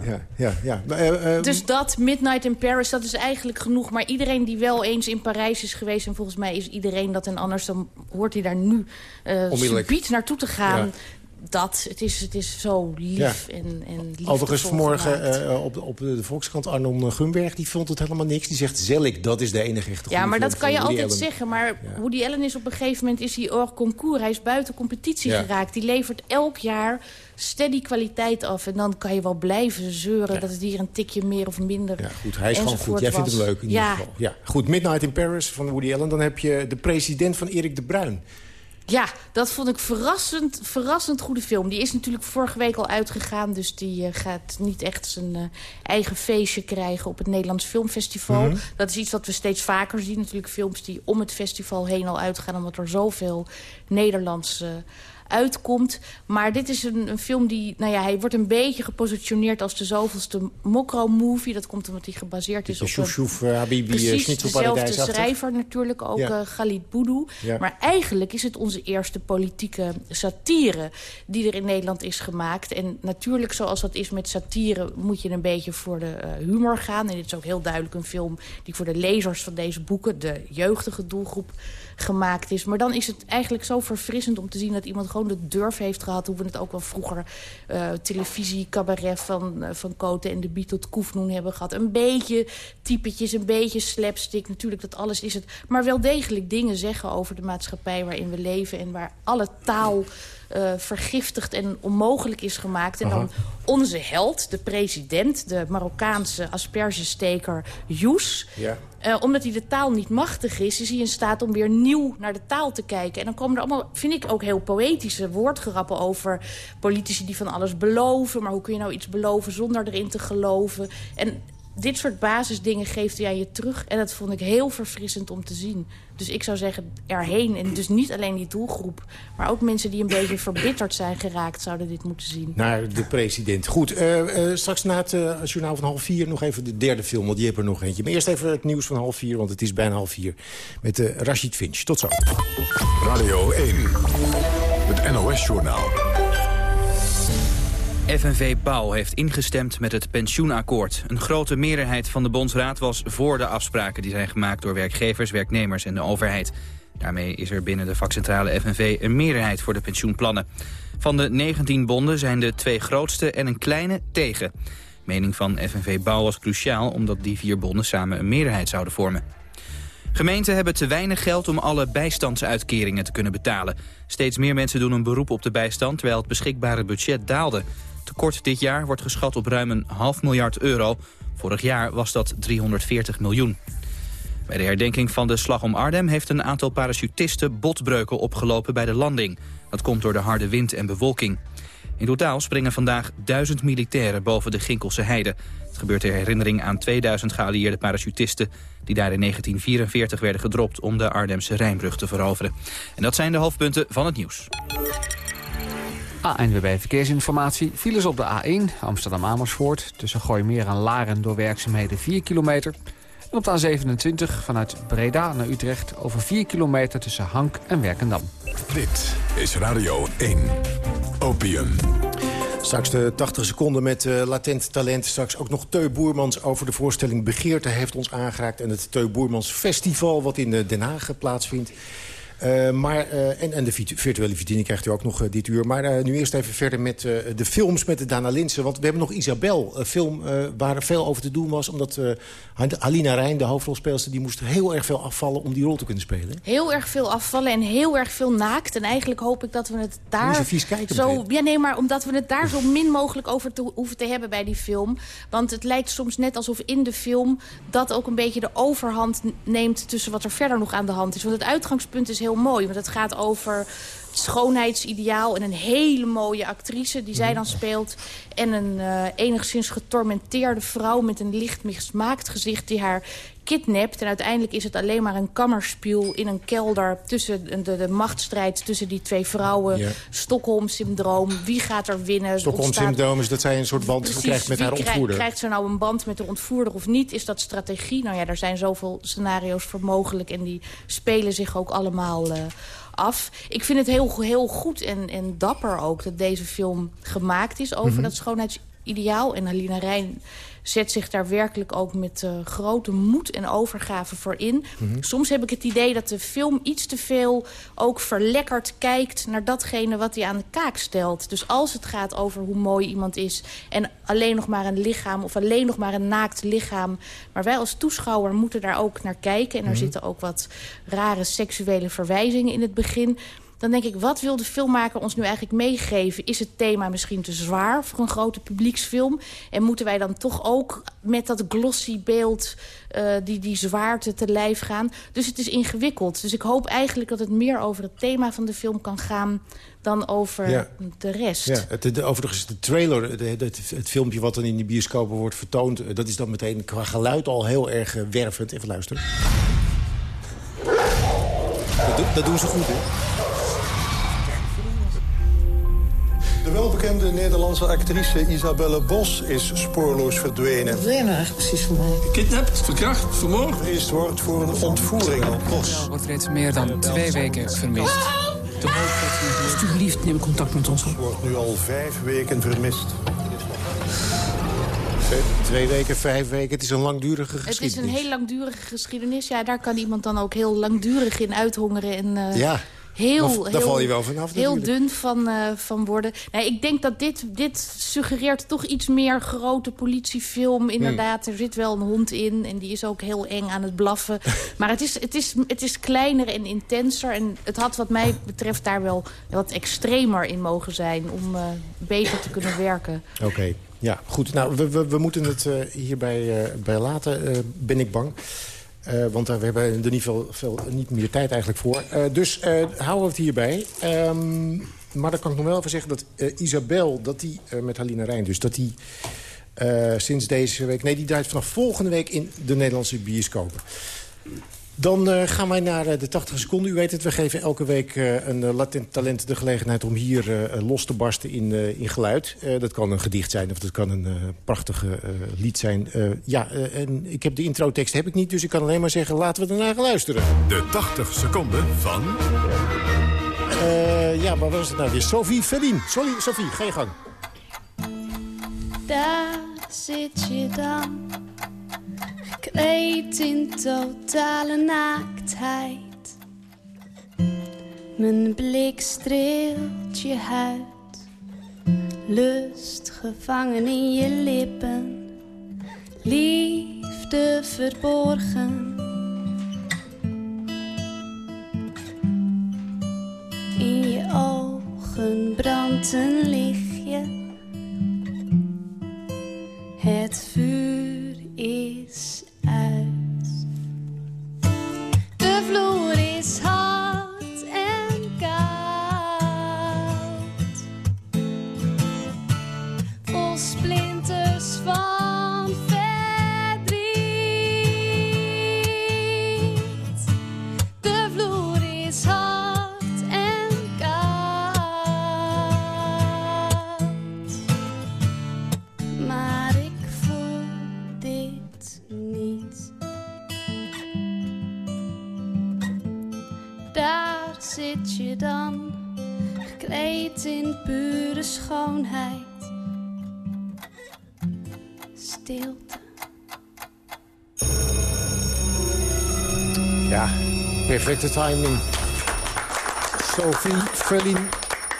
Ja, ja, ja. Eh, eh, dus dat, Midnight in Paris, dat is eigenlijk genoeg. Maar iedereen die wel eens in Parijs is geweest... en volgens mij is iedereen dat en anders... dan hoort hij daar nu uh, subiet naartoe te gaan. Dat, het is, het is zo lief en, en liefdevol Overigens vanmorgen eh, op, de, op de Volkskrant Arnon Gumberg... die vond het helemaal niks. Die zegt Zellik, dat is de enige echte Ja, maar dat kan je Woody altijd Allen. zeggen. Maar Woody Allen is op een gegeven moment is hij hors concours. Hij is buiten competitie Ja. geraakt. Die levert elk jaar steady kwaliteit af. En dan kan je wel blijven zeuren dat het hier een tikje meer of minder Ja, goed, hij is gewoon goed. Jij vindt hem was. leuk in ja, ieder geval. Ja, goed, Midnight in Paris van Woody Allen. Dan heb je de president van Erik de Bruin. Ja, dat vond ik verrassend, verrassend goede film. Die is natuurlijk vorige week al uitgegaan. Dus die eh, gaat niet echt zijn eh, eigen feestje krijgen op het Nederlands Filmfestival. Mhm. Dat is iets wat we steeds vaker zien. Natuurlijk films die om het festival heen al uitgaan. Omdat er zoveel Nederlands... eh, uitkomt. Maar dit is een, een film die... Nou ja, hij wordt een beetje gepositioneerd als de zoveelste Mokro-movie. Dat komt omdat hij gebaseerd is op... Habibi, eh, Precies, dezelfde schrijver natuurlijk, ook Ja. eh, Khalid Boudou. Ja. Maar eigenlijk is het onze eerste politieke satire die er in Nederland is gemaakt. En natuurlijk, zoals dat is met satire, moet je een beetje voor de eh, humor gaan. En dit is ook heel duidelijk een film die voor de lezers van deze boeken, de jeugdige doelgroep, gemaakt is. Maar dan is het eigenlijk zo verfrissend om te zien dat iemand gewoon de durf heeft gehad. Hoe we het ook wel vroeger eh, televisie, cabaret van, eh, van Koten en de Beat tot Koefnoen hebben gehad. Een beetje typetjes, een beetje slapstick. Natuurlijk, dat alles is het. Maar wel degelijk dingen zeggen over de maatschappij waarin we leven. En waar alle taal eh, vergiftigd en onmogelijk is gemaakt. En dan onze held, de president, de Marokkaanse aspergesteker Joes... Ja. Eh, omdat hij de taal niet machtig is, is hij in staat om weer nieuw naar de taal te kijken. En dan komen er allemaal, vind ik ook heel poëtische woordgerappen over politici die van alles beloven. Maar hoe kun je nou iets beloven zonder erin te geloven? En dit soort basisdingen geeft hij aan je terug. En dat vond ik heel verfrissend om te zien. Dus ik zou zeggen erheen. En dus niet alleen die doelgroep. Maar ook mensen die een beetje verbitterd zijn geraakt... zouden dit moeten zien. Naar de president. Goed, eh, eh, straks na het eh, journaal van half vier nog even de derde film. Want die heb er nog eentje. Maar eerst even het nieuws van half vier, want het is bijna half vier. Met eh, Rashid Finch. Tot zo. Radio 1. Het NOS-journaal. FNV Bouw heeft ingestemd met het pensioenakkoord. Een grote meerderheid van de Bondsraad was voor de afspraken... die zijn gemaakt door werkgevers, werknemers en de overheid. Daarmee is er binnen de vakcentrale FNV een meerderheid voor de pensioenplannen. Van de 19 bonden zijn de twee grootste en een kleine tegen. mening van FNV Bouw was cruciaal... omdat die vier bonden samen een meerderheid zouden vormen. Gemeenten hebben te weinig geld om alle bijstandsuitkeringen te kunnen betalen. Steeds meer mensen doen een beroep op de bijstand... terwijl het beschikbare budget daalde. Tekort dit jaar wordt geschat op ruim een half miljard euro. Vorig jaar was dat 340 miljoen. Bij de herdenking van de slag om Arnhem heeft een aantal parachutisten botbreuken opgelopen bij de landing. Dat komt door de harde wind en bewolking. In totaal springen vandaag duizend militairen boven de Ginkelse heide. Het gebeurt ter herinnering aan 2000 geallieerde parachutisten... die daar in 1944 werden gedropt om de Arnhemse Rijnbrug te veroveren. En dat zijn de hoofdpunten van het nieuws. ANWB Verkeersinformatie. Files op de A1 Amsterdam-Amersfoort. Tussen Gooimeer en Laren door werkzaamheden 4 kilometer. En op de A27 vanuit Breda naar Utrecht over 4 kilometer tussen Hank en Werkendam. Dit is Radio 1. Opium. Straks de 80 seconden met uh, latent talent. Straks ook nog Teu Boermans over de voorstelling Begeerte heeft ons aangeraakt. En het Teu Boermans Festival wat in Den Haag plaatsvindt. Uh, maar, uh, en, en de virtuele vitrine krijgt u ook nog uh, dit uur. Maar nu eerst even verder met de films met de Dana Linsen. Want we hebben nog Isabel, een film waar er veel over te doen was. Omdat Alina Rijn, de hoofdrolspeelster... die moest heel erg veel afvallen om die rol te kunnen spelen. Heel erg veel afvallen en heel erg veel naakt. En eigenlijk hoop ik dat we het daar... Zo vies kijken zo, Ja, nee, maar omdat we het daar zo min mogelijk over te, hoeven te hebben bij die film. Want het lijkt soms net alsof in de film... dat ook een beetje de overhand neemt tussen wat er verder nog aan de hand is. Want het uitgangspunt is heel mooi. Want het gaat over schoonheidsideaal en een hele mooie actrice die zij dan speelt. En een uh, enigszins getormenteerde vrouw met een licht mismaakt gezicht die haar kidnapt. En uiteindelijk is het alleen maar een kammerspiel in een kelder... tussen de, de machtsstrijd tussen die twee vrouwen. Ja. Stockholm-syndroom, wie gaat er winnen? Stockholm-syndroom is dat zij een soort band Precies, krijgt met haar ontvoerder. Krijgt, krijgt ze nou een band met de ontvoerder of niet? Is dat strategie? Nou ja, er zijn zoveel scenario's voor mogelijk... en die spelen zich ook allemaal... Uh, af. Ik vind het heel, heel goed en, en dapper ook dat deze film gemaakt is... over mm -hmm. dat schoonheidsideaal. En Alina Rijn zet zich daar werkelijk ook met uh, grote moed en overgave voor in. Mm -hmm. Soms heb ik het idee dat de film iets te veel ook verlekkerd kijkt... naar datgene wat hij aan de kaak stelt. Dus als het gaat over hoe mooi iemand is... en alleen nog maar een lichaam of alleen nog maar een naakt lichaam... maar wij als toeschouwer moeten daar ook naar kijken. En er mm -hmm. zitten ook wat rare seksuele verwijzingen in het begin dan denk ik, wat wil de filmmaker ons nu eigenlijk meegeven? Is het thema misschien te zwaar voor een grote publieksfilm? En moeten wij dan toch ook met dat glossy beeld uh, die, die zwaarte te lijf gaan? Dus het is ingewikkeld. Dus ik hoop eigenlijk dat het meer over het thema van de film kan gaan dan over ja. de rest. Ja, het, de, overigens de trailer, het, het, het, filmpje wat dan in de bioscopen wordt vertoond... dat is dan meteen qua geluid al heel erg uh, wervend. Even luisteren. Dat, dat doen ze goed, hè? De welbekende Nederlandse actrice Isabelle Bos is spoorloos verdwenen. Wat wil je nou echt precies van mij? Gekidnapt, verkracht, vermoord. Gevreesd wordt voor een ontvoering. Bos wordt reeds meer dan twee weken vermist. Alsjeblieft, neem contact met ons op. wordt nu al vijf weken vermist. Twee weken, vijf weken. Het is een langdurige geschiedenis. Het is een heel langdurige geschiedenis. Ja, daar kan iemand dan ook heel langdurig in uithongeren. En, uh... Ja heel, daar val je wel vanaf Heel dun van, uh, van worden. Nee, ik denk dat dit, dit suggereert toch iets meer grote politiefilm. Inderdaad, hmm. er zit wel een hond in en die is ook heel eng aan het blaffen. maar het is, het, is, het is kleiner en intenser. En het had wat mij betreft daar wel wat extremer in mogen zijn... om uh, beter te kunnen werken. Oké. Okay. Ja, goed. Nou, we, we, we moeten het uh, hierbij bij laten, ben ik bang. Uh, want uh, we hebben er niet, veel, veel, niet meer tijd eigenlijk voor. Uh, dus houden we het hierbij. Um, maar dan kan ik nog wel even zeggen dat Isabel, dat die met Halina Rijn... dus dat die sinds deze week... nee, die draait vanaf volgende week in de Nederlandse bioscopen. Dan uh, gaan wij naar uh, de 80 seconden. U weet het, we geven elke week uh, een latent talent de gelegenheid... om hier los te barsten in, in geluid. dat kan een gedicht zijn of dat kan een prachtige lied zijn. ja, en ik heb de introtekst heb ik niet, dus ik kan alleen maar zeggen... laten we ernaar gaan luisteren. De 80 seconden van... ja, maar wat was het nou weer? Sophie Verdien. Sorry, Sophie, ga je gang. Daar zit je dan, gekleed in totale naaktheid. Mijn blik streelt je huid, lust gevangen in je lippen, liefde verborgen. In je ogen brandt een lichtje, het vuur is Vloer perfecte timing. Sophie Verlien,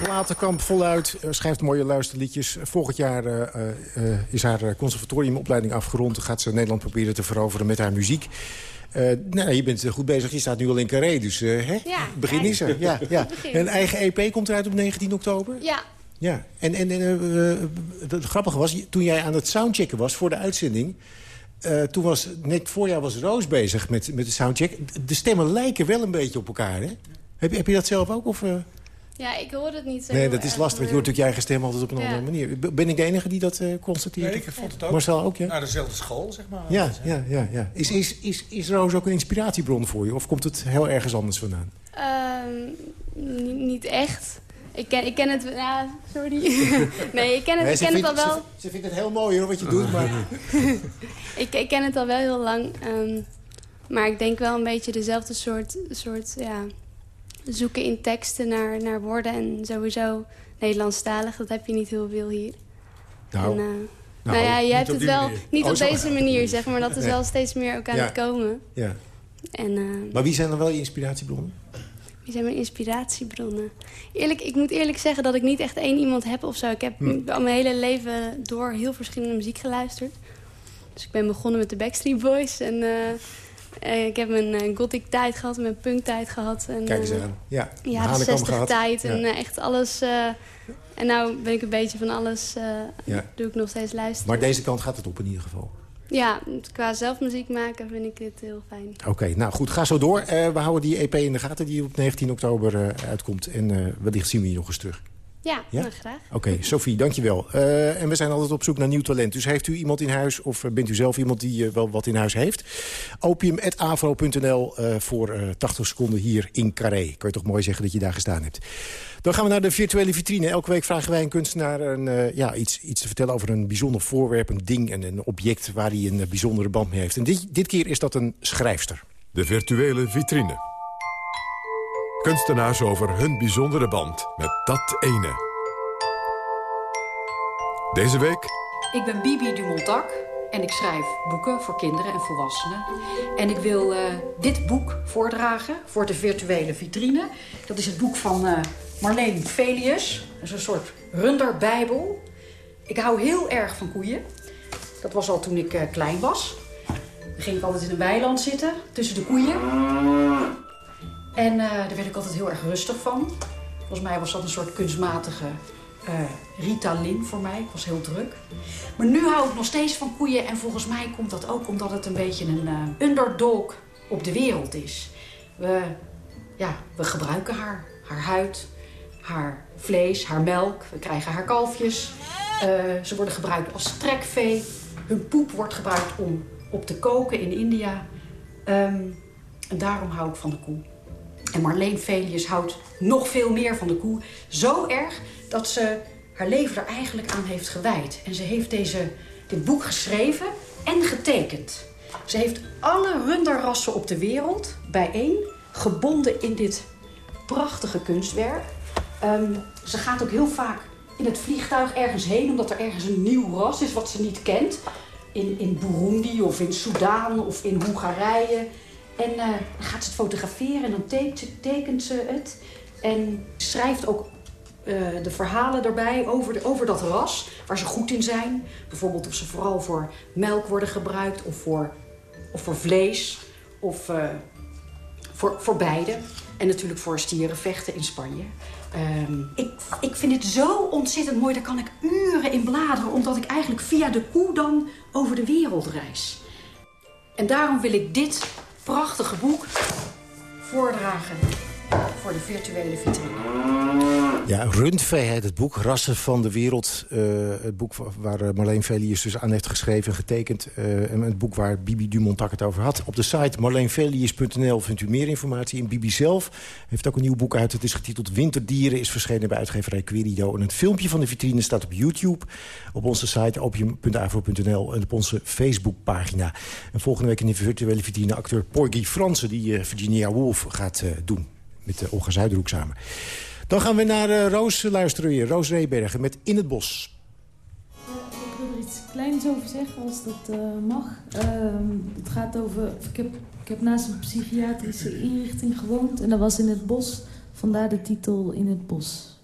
platenkamp voluit, eh, schrijft mooie luisterliedjes. Volgend jaar eh, eh, is haar conservatoriumopleiding afgerond. Dan gaat ze Nederland proberen te veroveren met haar muziek. Nou, je bent goed bezig. Je staat nu al in Carré, dus hè? Ja, begin is er. Ja, ja. Begin. En eigen EP komt eruit op 19 oktober? Ja, Ja, en, en, en het grappige was, toen jij aan het soundchecken was voor de uitzending... eh, toen was, net voorjaar was Roos bezig met, met de soundcheck. De stemmen lijken wel een beetje op elkaar, hè? Heb, je- heb je dat zelf ook? Of, eh? ja, ik hoor het niet zo Nee, dat is lastig, want je hoort natuurlijk je eigen stem altijd op een Ja. andere manier. Ben ik de enige die dat eh, constateert? Nee, ik vond het ook. Marcel ook, ja? Naar dezelfde school, zeg maar. Ja, ja, ja, ja. Is, is, is, is Roos ook een inspiratiebron voor je? Of komt het heel ergens anders vandaan? Ehm, niet echt. Ik ken, ik ken het... Ja, sorry. nee, ik ken het, Nee, ik ken het al wel... Ze, ze vindt het heel mooi hoor, wat je doet, maar... ik, ik ken het al wel heel lang. ehm, maar ik denk wel een beetje dezelfde soort... soort ja, zoeken in teksten naar, naar woorden. En sowieso Nederlandstalig, dat heb je niet heel veel hier. Nou, En, eh, nou, nou, ja, je hebt het wel manier. niet Oh, op zo. deze manier, zeg maar. Dat is Nee. wel steeds meer ook aan Ja. het komen. Ja. En, eh, Maar wie zijn dan wel je inspiratiebronnen? Wie zijn mijn inspiratiebronnen? Eerlijk, ik moet eerlijk zeggen dat ik niet echt één iemand heb of zo. Ik heb Hm. al mijn hele leven door heel verschillende muziek geluisterd. Dus ik ben begonnen met de Backstreet Boys. En eh, eh, ik heb mijn eh, gothic tijd gehad, mijn punk tijd gehad. En, Kijk eens aan. Ja, Ja, de Hanekamp 60 gehad. tijd en Ja. echt alles. en nou ben ik een beetje van alles, Ja. doe ik nog steeds luisteren. Maar deze kant gaat het op in ieder geval. Ja, qua zelf muziek maken vind ik dit heel fijn. Oké, nou goed, ga zo door. Eh, we houden die EP in de gaten die op 19 oktober eh, uitkomt. En eh, wellicht zien we je nog eens terug. Ja, Ja? graag. Oké, Sophie, dankjewel. Eh en we zijn altijd op zoek naar nieuw talent. Dus heeft u iemand in huis of eh, bent u zelf iemand die eh, wel wat in huis heeft? Opium.avro.nl eh, voor eh 80 seconden hier in Carré. Kan je toch mooi zeggen dat je daar gestaan hebt. Dan gaan we naar de virtuele vitrine. Elke week vragen wij een kunstenaar een, eh, ja, iets, iets te vertellen over een bijzonder voorwerp, een ding en een object waar hij een bijzondere band mee heeft. En dit, dit keer is dat een schrijfster. De virtuele vitrine. Kunstenaars over hun bijzondere band met dat ene. Deze week Ik ben Bibi Dumontac en ik schrijf boeken voor kinderen en volwassenen. En ik wil eh, dit boek voordragen voor de virtuele vitrine. Dat is het boek van eh, Marleen Felius. Dat is een soort runderbijbel. Ik hou heel erg van koeien. Dat was al toen ik eh, klein was. Dan ging ik altijd in een weiland zitten, tussen de koeien. En eh, daar werd ik altijd heel erg rustig van. Volgens mij was dat een soort kunstmatige eh, Ritalin voor mij. Ik was heel druk. Maar nu hou ik nog steeds van koeien. En volgens mij komt dat ook omdat het een beetje een eh, underdog op de wereld is. We, ja, we gebruiken haar. Haar huid, haar vlees, haar melk. We krijgen haar kalfjes. Ze worden gebruikt als trekvee. Hun poep wordt gebruikt om op te koken in India. Ehm, en daarom hou ik van de koe. En Marleen Felius houdt nog veel meer van de koe. Zo erg dat ze haar leven er eigenlijk aan heeft gewijd. En ze heeft deze, dit boek geschreven en getekend. Ze heeft alle runderrassen op de wereld bijeen gebonden in dit prachtige kunstwerk. Ehm, ze gaat ook heel vaak in het vliegtuig ergens heen... omdat er ergens een nieuw ras is wat ze niet kent. In, in Burundi of in Soudaan of in Hongarije. En uh, dan gaat ze het fotograferen en dan tekent, ze het. En schrijft ook uh, de verhalen daarbij over, de, over dat ras, waar ze goed in zijn. Bijvoorbeeld of ze vooral voor melk worden gebruikt of voor, of voor vlees of uh, voor, voor beide. En natuurlijk voor stierenvechten in Spanje. Um, ik, ik vind het zo ontzettend mooi, daar kan ik uren in bladeren... omdat ik eigenlijk via de koe dan over de wereld reis. En daarom wil ik dit prachtige boek voordragen voor de virtuele vitrine. Ja, Rundvrijheid, het boek Rassen van de Wereld. Uh, het boek waar eh, Marleen Velius dus aan heeft geschreven en getekend. Uh, en het boek waar Bibi Dumontak het over had. Op de site marleenvelius.nl vindt u meer informatie. En Bibi zelf heeft ook een nieuw boek uit. Het is getiteld Winterdieren, is verschenen bij uitgeverij Querido. En het filmpje van de vitrine staat op YouTube. Op onze site opium.avro.nl en op onze Facebookpagina. En volgende week in de virtuele vitrine acteur Porgy Fransen... die Virginia Woolf gaat doen met Olga Zuiderhoek samen. Dan gaan we naar uh, Roos luisteren. Roos Reebergen met In het Bos. Ik wil er iets kleins over zeggen, als dat uh, mag. het gaat over... Ik heb, ik heb naast een psychiatrische inrichting gewoond. En dat was in het bos. Vandaar de titel In het Bos.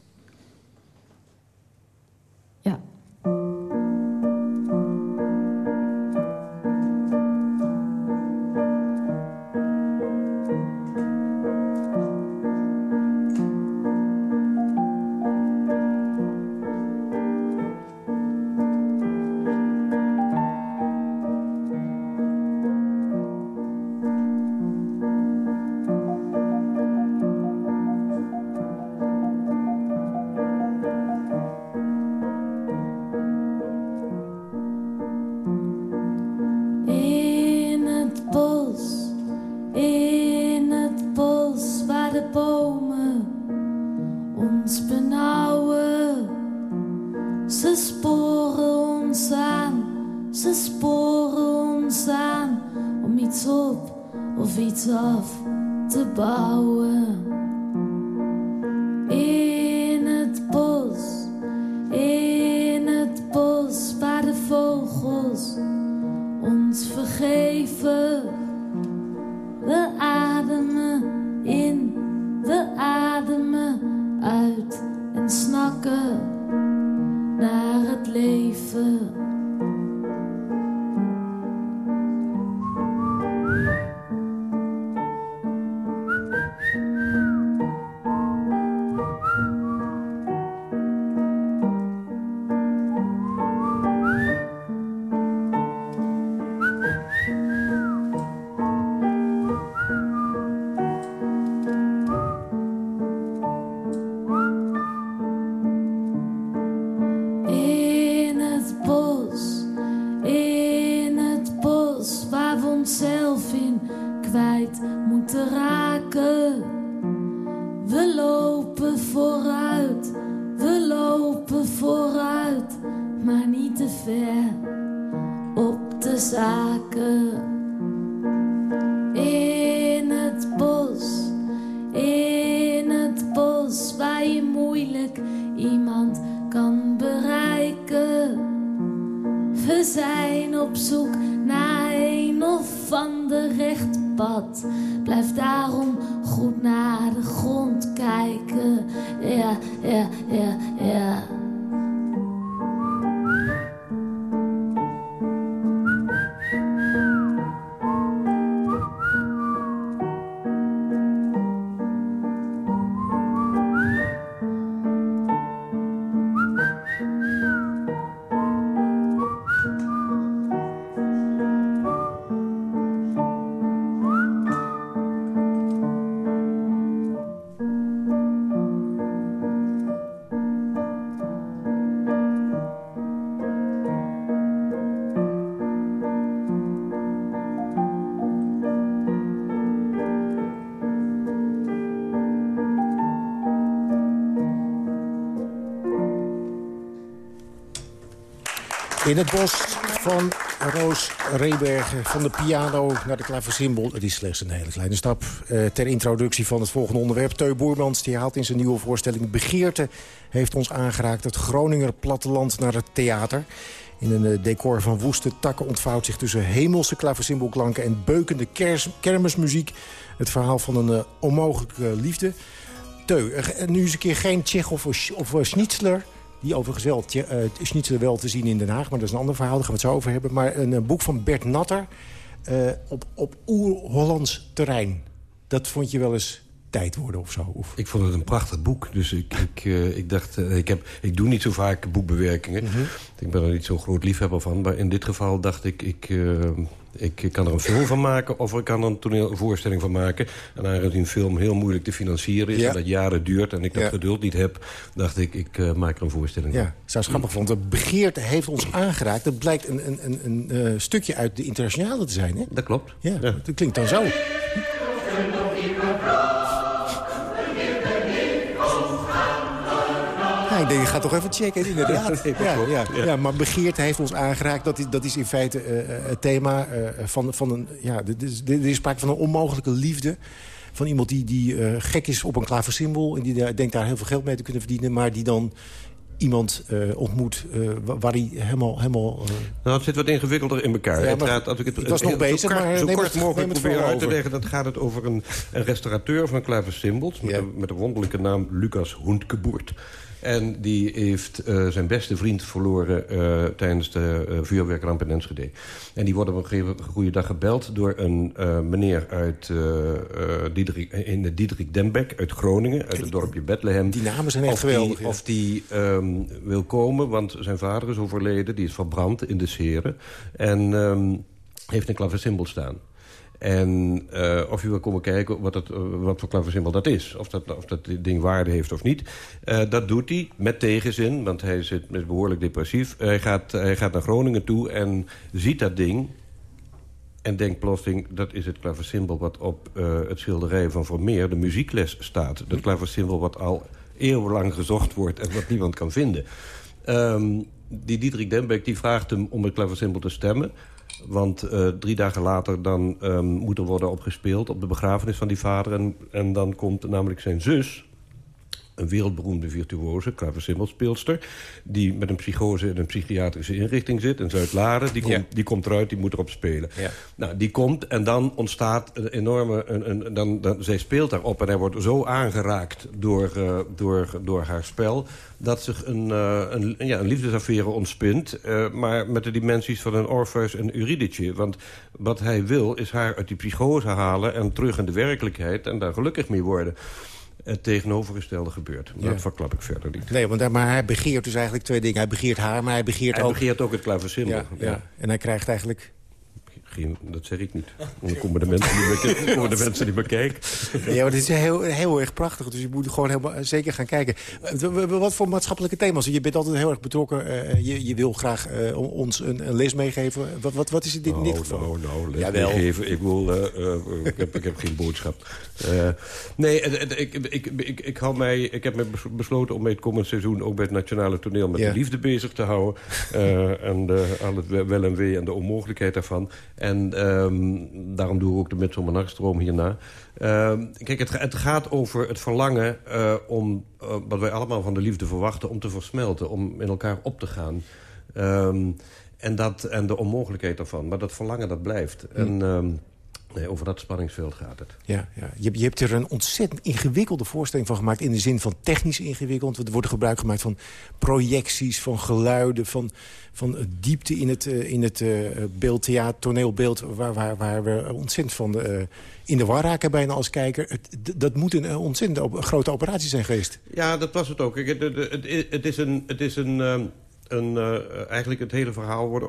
In het bos van Roos Rebergen, van de piano naar de klaversymbol. Het is slechts een hele kleine stap. Uh, ter introductie van het volgende onderwerp. Teu Boermans die haalt in zijn nieuwe voorstelling Begeerte... heeft ons aangeraakt het Groninger platteland naar het theater. In een uh, decor van woeste takken ontvouwt zich tussen hemelse klaversymbolklanken... en beukende kermismuziek het verhaal van een uh, onmogelijke liefde. Teu, nu eens een keer geen Tsjechov of, of Schnitzler die overigens wel, uh, Schnitzel wel te zien in Den Haag. Maar dat is een ander verhaal, daar gaan we het zo over hebben. Maar een, een boek van Bert Natter uh, op, op oer-Hollands terrein. Dat vond je wel eens tijd worden of zo? Of? Ik vond het een prachtig boek. Dus ik, ik, uh, ik dacht, ik, heb, ik doe niet zo vaak boekbewerkingen. Mm -hmm. Ik ben er niet zo'n groot liefhebber van. Maar in dit geval dacht ik, ik, ik kan er een film van maken... of ik kan er een toneelvoorstelling van maken. En aangezien een film heel moeilijk te financieren is... Ja. en dat jaren duurt en ik dat ja. geduld niet heb... dacht ik, ik uh, maak er een voorstelling ja. van. Zou grappig vond. De begeerte heeft ons aangeraakt. Dat blijkt een, een, een, een uh, stukje uit de internationale te zijn, hè? Dat klopt. Ja, dat klinkt dan zo. Ik denk, je gaat toch even checken, inderdaad. Ja, ja, ja, ja, maar begeerte heeft ons aangeraakt. Dat is, dat is in feite uh, het thema uh, van, van een... Ja, er is sprake van een onmogelijke liefde. Van iemand die, die uh, gek is op een klaversymbol. En die denkt daar heel veel geld mee te kunnen verdienen. Maar die dan iemand uh, ontmoet uh, waar hij helemaal... helemaal uh... Nou, het zit wat ingewikkelder in elkaar. Ja, het maar, gaat, als ik het, ik was nog zo bezig, kort, maar zo neem kort het, mogelijk proberen uit te leggen. Dat gaat het over een, een restaurateur van klaversymbols... Met, Ja. een, met een wonderlijke naam Lucas Hoendkeboert. En die heeft uh, zijn beste vriend verloren uh, tijdens de uh, vuurwerkramp in Enschede. En die wordt op een gegeven goede dag gebeld door een meneer uit Diederik, in de Diederik Dembek uit Groningen, uit het dorpje Bethlehem. Die namen zijn echt of geweldig. Die, ja. Of die um, wil komen, want zijn vader is overleden. Die is verbrand in de seren. En um, heeft een klaversymbol staan. En uh, of je wil komen kijken wat, het, uh, wat voor dat is. Of dat, of dat ding waarde heeft of niet. Uh, dat doet hij met tegenzin, want hij zit, is behoorlijk depressief. hij, gaat, hij gaat naar Groningen toe en ziet dat ding... en denkt plotseling, dat is het klaversymbol... wat op het schilderij van Vermeer, de muziekles, staat. Dat klaversymbol wat al eeuwenlang gezocht wordt... en wat niemand kan vinden. Um, die Diederik Denbeck die vraagt hem om het klaversymbol te stemmen... Want uh, drie dagen later dan um, moet er worden opgespeeld op de begrafenis van die vader. En, en dan komt namelijk zijn zus, een wereldberoemde virtuose, klaversymbelspeelster... die met een psychose in een psychiatrische inrichting zit in Zuid-Laren. Die, komt, Ja. die komt eruit, die moet erop spelen. Ja. Nou, die komt en dan ontstaat een enorme... Een, een, dan, dan, zij speelt daarop en hij wordt zo aangeraakt door, uh, door, door haar spel... dat zich een, uh, een, ja, een liefdesaffaire ontspint... Uh, maar met de dimensies van een Orpheus en Eurydice. Want wat hij wil is haar uit die psychose halen... en terug in de werkelijkheid en daar gelukkig mee worden het tegenovergestelde gebeurt. Ja. Dat verklap ik verder niet. Nee, want, hij- maar hij begeert dus eigenlijk twee dingen. Hij begeert haar, maar hij begeert Hij ook... begeert ook het klaversymbol. ja, ja. En hij krijgt eigenlijk... Dat zeg ik niet. Dan komen de mensen die me, komen de mensen die me kijken. Ja, maar dit is heel, heel erg prachtig. Dus je moet gewoon helemaal zeker gaan kijken. Eh, Wat voor maatschappelijke thema's? Je bent altijd heel erg betrokken. eh, je, je wil graag eh, ons een, een les meegeven. Wat, wat, wat is het in dit Nou, geval? nou, nou, les Jawel. meegeven. Ik, wil, eh, eh, ik, heb, ik heb geen boodschap. Eh, nee, het- het- ik, ik, ik, ik, hou mij, ik heb me bes- besloten om mij het komend seizoen... ook bij het Nationale Toneel met Ja. de liefde bezig te houden. Eh, en de, aan het wel en wee en de onmogelijkheid daarvan. En ehm, daarom doen we ook de Midsomernachtstroom hierna. Ehm, kijk, het, het gaat over het verlangen eh, om... eh, wat wij allemaal van de liefde verwachten... om te versmelten, om in elkaar op te gaan... Ehm, en, dat, en de onmogelijkheid daarvan. Maar dat verlangen, dat blijft. En ehm, nee, over dat spanningsveld gaat het. Ja, ja. Je, je hebt er een ontzettend ingewikkelde voorstelling van gemaakt... in de zin van technisch ingewikkeld. Want er wordt gebruik gemaakt van projecties, van geluiden... van, van diepte in het, eh, in het eh, beeldtheater, toneelbeeld... Waar, waar, waar we ontzettend van eh, in de war raken bijna als kijker. Het, dat moet een ontzettend op- grote operatie zijn geweest. Ja, dat was het ook. Kijk, Het, het, is een... Het is een een, eh, eigenlijk het hele verhaal wordt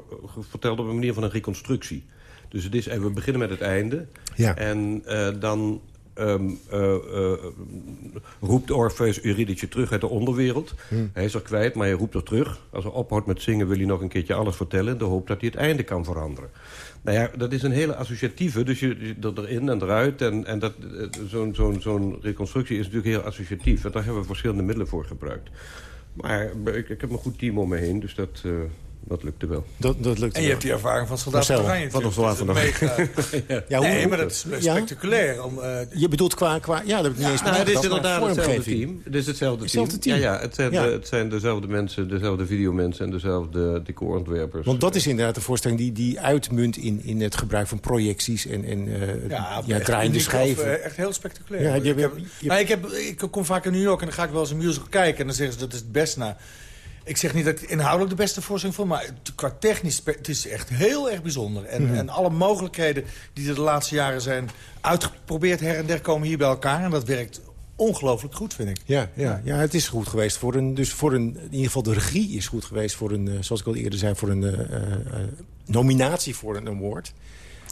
verteld op een manier van een reconstructie. Dus het is, en we beginnen met het einde. Ja. En eh, dan ehm, eh, eh, roept Orpheus Eurydice terug uit de onderwereld. Hmm. Hij is er kwijt, maar hij roept er terug. Als hij ophoudt met zingen wil hij nog een keertje alles vertellen... in de hoop dat hij het einde kan veranderen. Nou ja, dat is een hele associatieve, dus je, er erin en eruit. En, en dat, zo'n zo'n zo'n reconstructie is natuurlijk heel associatief. En daar hebben we verschillende middelen voor gebruikt. Maar ik, ik heb een goed team om me heen, dus dat, dat lukte wel. Dat, dat lukte En je hebt die ervaring van Soldaat van Oranje. Van de Soldaat van mega- Ja, hoe- nee, maar dat is Ja? spectaculair. Om, eh, Je bedoelt qua... qua ja, dat heb ik niet eens Nou, het is inderdaad hetzelfde vormgeving. team. Het is hetzelfde, Hetzelfde team. team. Ja, ja, het, zijn Ja. De, het zijn dezelfde mensen, dezelfde videomensen en dezelfde decorontwerpers. Want dat is inderdaad een voorstelling die, die uitmunt in, in het gebruik van projecties en, en eh, ja, echt draaiende schijven. of, eh, echt heel spectaculair. Ja, je- ik, heb, je- maar ik, heb, ik kom vaak in New York en dan ga ik wel eens een musical kijken. En dan zeggen ze dat is het best na. Ik zeg niet dat ik inhoudelijk de beste voorstelling vond... maar qua technisch, het is echt heel erg bijzonder. En, Mhm. en alle mogelijkheden die er de laatste jaren zijn uitgeprobeerd... her en der komen hier bij elkaar. En dat werkt ongelooflijk goed, vind ik. Ja, ja, ja, het is goed geweest voor een... Dus voor een, in ieder geval de regie is goed geweest voor een... eh, zoals ik al eerder zei, voor een eh, eh, nominatie voor een award.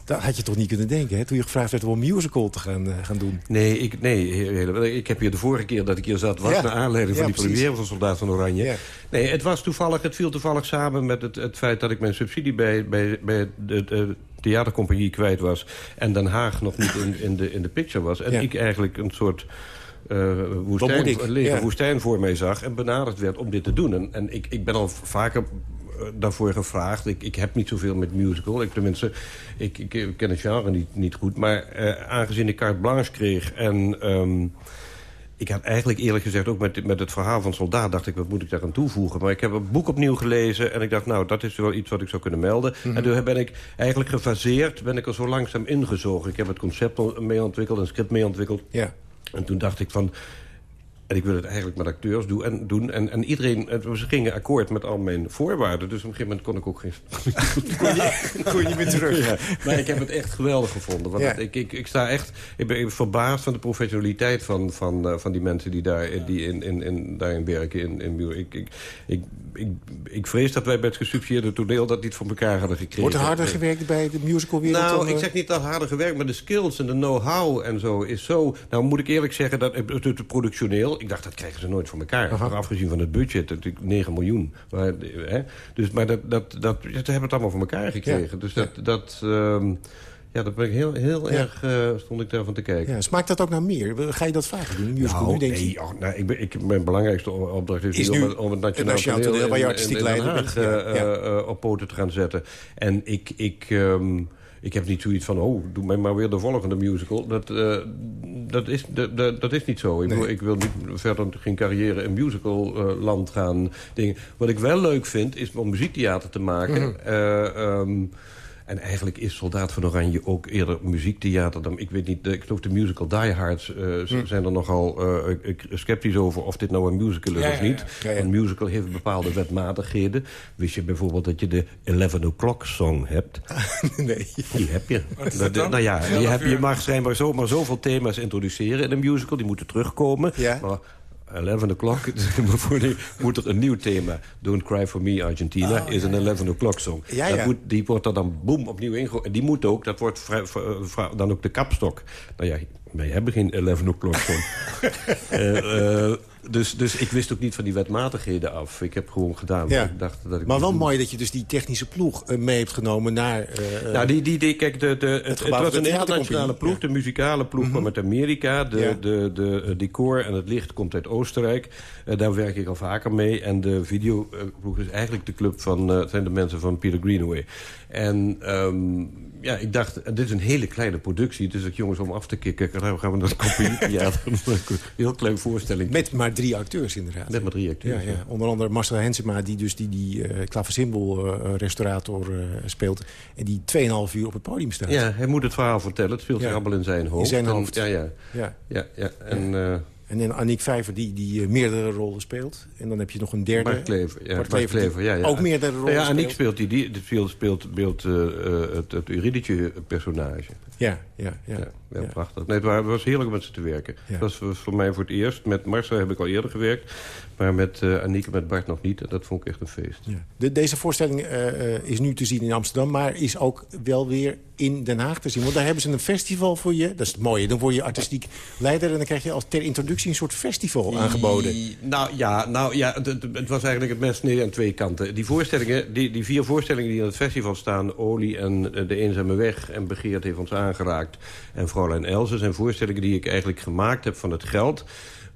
Dat had je toch niet kunnen denken, hè? Toen je gevraagd werd om een musical te gaan, eh, gaan doen. Nee, ik, nee ik heb hier de vorige keer dat ik hier zat... was Ja. naar aanleiding van Ja, die precies. première van Soldaat van Oranje. Nee, het was toevallig, het viel toevallig samen met het, het feit... dat ik mijn subsidie bij, bij, bij de, de theatercompagnie kwijt was... en Den Haag nog niet in, in, de, in de picture was. En ik eigenlijk een soort... moet woestijn, lege Ja. woestijn voor mij zag en benaderd werd om dit te doen. En, en ik, ik ben al vaker daarvoor gevraagd. Ik, ik heb niet zoveel met musical. Ik, tenminste, ik, ik ken het genre niet, niet goed. Maar eh, aangezien ik carte blanche kreeg en... ehm, ik had eigenlijk eerlijk gezegd ook met, met het verhaal van Soldaat... dacht ik, wat moet ik daar aan toevoegen? Maar ik heb het boek opnieuw gelezen en ik dacht... nou, dat is wel iets wat ik zou kunnen melden. Mhm. En toen ben ik eigenlijk gefaseerd, ben ik er zo langzaam ingezogen. Ik heb het concept mee ontwikkeld, een script mee ontwikkeld. Ja. En toen dacht ik van... En ik wil het eigenlijk met acteurs doen. En, doen. en, en iedereen, ze gingen akkoord met al mijn voorwaarden. Dus op een gegeven moment kon ik ook geen... kon, je, kon je niet meer terug. Ja, maar ik heb het echt geweldig gevonden. Want Ja. het- ik, ik, ik sta echt ik ben verbaasd van de professionaliteit van, van, eh, van die mensen die, daar, die in, in, in, daarin werken. In, in, ik, ik, ik, ik, ik vrees dat wij bij het gesubsidieerde toneel dat niet voor elkaar hadden gekregen. Wordt er harder gewerkt bij de musicalwereld? Nou, dan, ik eh, zeg niet dat harder gewerkt, maar de skills en de know-how en zo is zo... Nou moet ik eerlijk zeggen, dat het, het, het productioneel... Ik dacht, dat krijgen ze nooit voor elkaar. Afgezien van het budget, natuurlijk 9 miljoen. Maar, hè, dus, maar dat, dat, dat, ze hebben het allemaal voor elkaar gekregen. Dus dat... dat ehm, ja, dat ben ik heel, heel Ja. erg... eh, stond ik daarvan te kijken. Ja, smaakt dat ook naar meer? Ga je dat vaker doen, musical? Nou, nu denk je? nee, oh, nou, ik ben, ik, mijn belangrijkste opdracht is, Is nu om, het- om het het Nationaal Toneel, waar je artistiek Den leider bent. Ja, eh, eh, eh, op poten te gaan zetten. En ik... ik ehm, ik heb niet zoiets van, oh, doe mij maar weer de volgende musical. Dat, eh, dat, is, dat, dat, is niet zo. Ik, wil, ik wil niet verder geen carrière in musicalland land gaan. Dingen. Wat ik wel leuk vind, is om muziektheater te maken. Mhm. Eh, ehm, en eigenlijk is Soldaat van Oranje ook eerder muziektheater dan... Ik weet niet, ik geloof de musical Die Hards eh, Hm. zijn er nogal ik- sceptisch over... of dit nou een musical is Ja, of niet. ja. Ja, ja. Een musical heeft bepaalde wetmatigheden. Wist je bijvoorbeeld dat je de 11 o'clock song hebt? nee. Die heb je. Dat- nou ja, je, 11 hebt, je uur. mag schijnbaar zomaar zoveel thema's introduceren in een musical. Die moeten terugkomen. Maar 11 o'clock bijvoorbeeld, moet er een nieuw thema. Don't Cry For Me Argentina is een 11 o'clock song. Oh, Ja, Dat ja. Moet, die wordt er dan boem opnieuw ingegooid. En die moet ook, dat wordt dan ook de kapstok. Nou ja, wij hebben geen 11 o'clock song. Eh, dus, dus ik wist ook niet van die wetmatigheden af. Ik heb gewoon gedaan Ja. ik dacht dat ik Maar wel doen. mooi dat je dus die technische ploeg eh, mee hebt genomen naar... eh, Nou, die, die, die, kijk, de, de, het, het, gebouw was een internationale ploeg. De muzikale ploeg kwam uit Amerika. De, Ja. de, de, eh, decor en het licht komt uit Oostenrijk. Daar werk ik al vaker mee. En de videoploeg is eigenlijk de club van... het zijn de mensen van Peter Greenaway. En ehm, ja, ik dacht, eh, dit is een hele kleine productie. Dus ik jongens om af te kicken. Dan gaan we naar het een heel klein voorstelling. Met maar drie acteurs inderdaad. Met maar drie acteurs, Ja, ja. Onder andere Marcel Hensema, die dus die, die klaversymbol-restaurator eh, speelt. En die 2,5 uur op het podium staat. Ja, hij moet het verhaal vertellen. Het speelt zich allemaal in zijn hoofd. zijn En- hoofd. Ja, ja. Ja. ja, ja. En, En dan Aniek Vijver, die, die eh, meerdere rollen speelt. En dan heb je nog een derde. Bart Klever, ja. Bart Bart Klever, ja, ja. Ook meerdere rollen Ja, Aniek speelt. die, die, speelt, speelt, speelt eh, eh, het, het personage. Ja, ja, ja. ja, prachtig. Nee, het wa- het was heerlijk om met ze te werken. Het was, voor mij voor het eerst. Met Marcel heb ik al eerder gewerkt. Maar met eh Aniek en met Bart nog niet. En dat vond ik echt een feest. Ja. De, deze voorstelling eh, eh, is nu te zien in Amsterdam, maar is ook wel weer in Den Haag te zien. Want daar hebben ze een festival voor je. Dat is het mooie. Dan word je artistiek leider en dan krijg je als ter introductie een soort festival aangeboden. Die- Nou ja, nou, ja het, was eigenlijk het mes nee aan twee kanten. Die voorstellingen, die, die vier voorstellingen die in het festival staan... Olie en De Eenzame Weg en Begeerd heeft ons aangeraakt... en Vrouwlijn Elze zijn voorstellingen die ik eigenlijk gemaakt heb van het geld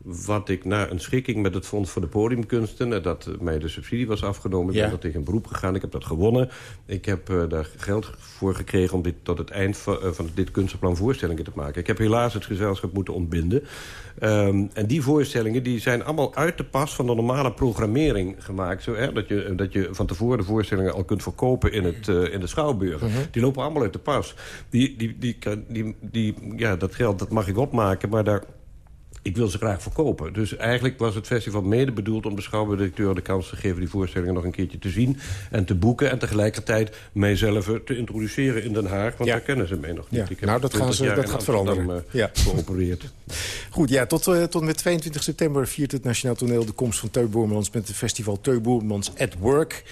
wat ik na een schikking met het Fonds voor de Podiumkunsten... eh, dat mij de subsidie was afgenomen, Ja. ben dat tegen een beroep gegaan. Ik heb dat gewonnen. Ik heb eh, daar geld voor gekregen om dit, tot het eind van, eh, van dit kunstenplan voorstellingen te maken. Ik heb helaas het gezelschap moeten ontbinden. Ehm, en die voorstellingen die zijn allemaal uit de pas van de normale programmering gemaakt. Zo, hè, dat, je, dat je van tevoren de voorstellingen al kunt verkopen in, het, in de schouwburg. Die lopen allemaal uit de pas. Die, die, die, die, die, ja, dat geld dat mag ik opmaken, maar daar... Ik wil ze graag verkopen. Dus eigenlijk was het festival mede bedoeld om de schouwburgdirecteur de kans te geven... die voorstellingen nog een keertje te zien en te boeken... en tegelijkertijd mijzelf te introduceren in Den Haag. Want daar kennen ze mij nog niet. Ja, Ik heb nou, dat gaan 20 ze- dat gaat veranderen. eh, Ja. geopereerd. Goed, ja, tot, eh, tot en met 22 september viert het Nationaal Toneel... de komst van Teu Boermans met het festival Teu Boermans at Work.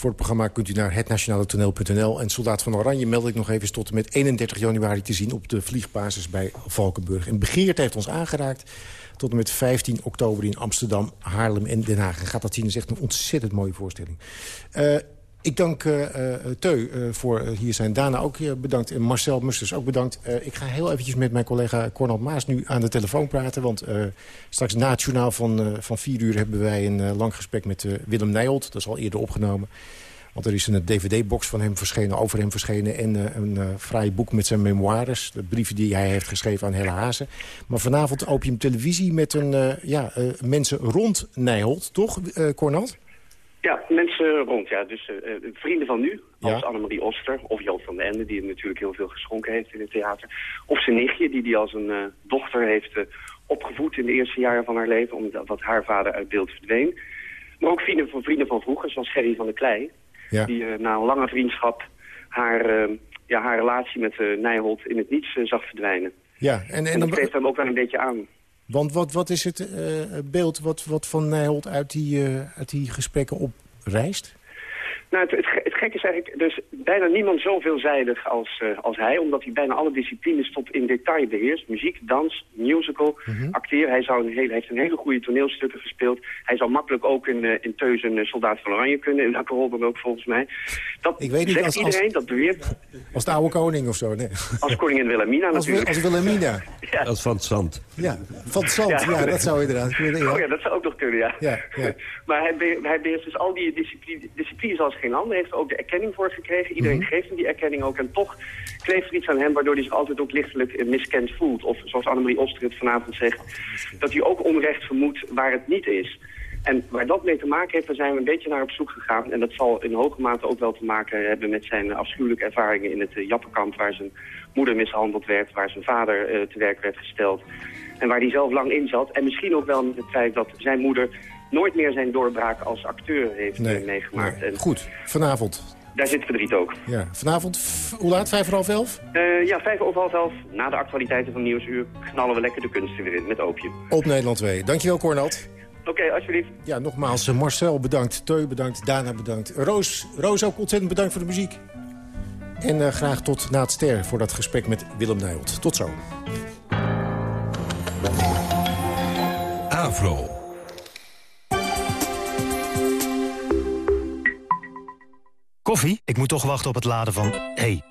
Voor het programma kunt u naar hetnationaletoneel.nl. En Soldaat van Oranje meld ik nog even tot en met 31 januari te zien... op de vliegbasis bij Valkenburg. En Begeert heeft ons aangeraakt tot en met 15 oktober in Amsterdam, Haarlem en Den Haag. En gaat dat zien, is echt een ontzettend mooie voorstelling. Eh, ik dank eh, Teu eh, voor hier zijn. Dana ook bedankt. En Marcel Musters ook bedankt. Ik ga heel eventjes met mijn collega Cornel Maas nu aan de telefoon praten. Want straks na het journaal van, van vier uur hebben wij een lang gesprek met Willem Nijholt. Dat is al eerder opgenomen. Want er is een dvd-box van hem verschenen, over hem verschenen... en een eh fraai boek met zijn memoires. De brieven die hij heeft geschreven aan Helle Hazen. Maar vanavond Opium Televisie met een, ja, mensen rond Nijholt. Toch, Cornel? Ja, mensen rond, ja. Dus eh, eh, vrienden van nu, Ja. als Annemarie Oster of Joop van den Ende... die hem natuurlijk heel veel geschonken heeft in het theater. Of zijn nichtje, die die als een eh, dochter heeft opgevoed in de eerste jaren van haar leven... omdat dat haar vader uit beeld verdween. Maar ook vrienden van, vrienden van vroeger, zoals Gerry van der Klei... Ja. die na een lange vriendschap haar, ja, haar relatie met Nijholt in het niets zag verdwijnen. Ja, en, En, en dat geeft hem ook wel een beetje aan. Want wat, wat is het eh, beeld wat, wat van Nijholt uit die, eh, uit die gesprekken opreist? Nou, het, het, ge- het gekke is eigenlijk, dus bijna niemand zo veelzijdig als, eh, als hij, omdat hij bijna alle disciplines tot in detail beheerst. Muziek, dans, musical, Mhm. acteer. Hij, zou een hele, heeft een hele goede toneelstukken gespeeld. Hij zou makkelijk ook in, eh, in Teus een eh, soldaat van Oranje kunnen, in welke rol dan ook volgens mij. Dat Ik weet niet, zegt als- als- iedereen, dat beweert. Als de oude koning of zo, nee. Als koningin Wilhelmina Als, natuurlijk. als Wilhelmina. Ja. Als van het zand. Ja, van het zand. Ja, dat zou inderdaad kunnen. Ja. Oh ja, dat zou ook nog kunnen, ja. Ja, ja. Maar hij, be hij beheerst dus al die discipline, als geen ander. Heeft er ook de erkenning voor gekregen. Iedereen Mhm. geeft hem die erkenning ook. En toch kleeft er iets aan hem waardoor hij zich altijd ook lichtelijk eh, miskend voelt. Of zoals Annemarie Oster het vanavond zegt, dat hij ook onrecht vermoedt waar het niet is. En waar dat mee te maken heeft, daar zijn we een beetje naar op zoek gegaan. En dat zal in hoge mate ook wel te maken hebben met zijn afschuwelijke ervaringen in het eh, Jappenkamp... waar zijn moeder mishandeld werd, waar zijn vader eh, te werk werd gesteld. En waar hij zelf lang in zat. En misschien ook wel met het feit dat zijn moeder nooit meer zijn doorbraak als acteur heeft eh, Nee, meegemaakt. En Goed, vanavond. daar zit verdriet ook. Ja, vanavond, hoe laat? Vijf voor half elf? Eh, ja, vijf over half elf, na de actualiteiten van Nieuwsuur... knallen we lekker de kunsten weer in met opium. Op Nederland 2. Dankjewel, Cornald. Oké, alsjeblieft. Ja, nogmaals, eh, Marcel bedankt, Teu bedankt, Dana bedankt. Roos, Roos ook ontzettend bedankt voor de muziek. En eh, graag tot na het ster voor dat gesprek met Willem Nijholt. Tot zo. Avro. Koffie? Ik moet toch wachten op het laden van... hey,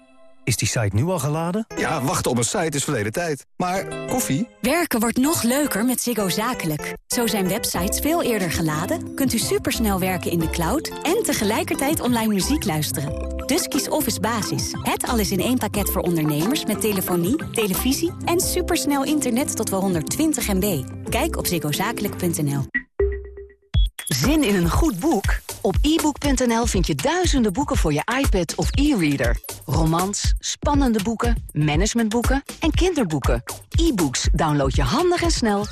is die site nu al geladen? Ja, wachten op een site is verleden tijd. Maar koffie? Werken wordt nog leuker met Ziggo Zakelijk. Zo zijn websites veel eerder geladen, kunt u supersnel werken in de cloud... en tegelijkertijd online muziek luisteren. Dus kies Office Basis. Het alles in één pakket voor ondernemers met telefonie, televisie... en supersnel internet tot wel 120 MB. Kijk op ziggozakelijk.nl. Zin in een goed boek? Op ebook.nl vind je duizenden boeken voor je iPad of e-reader. Romans, spannende boeken, managementboeken en kinderboeken. E-books download je handig en snel.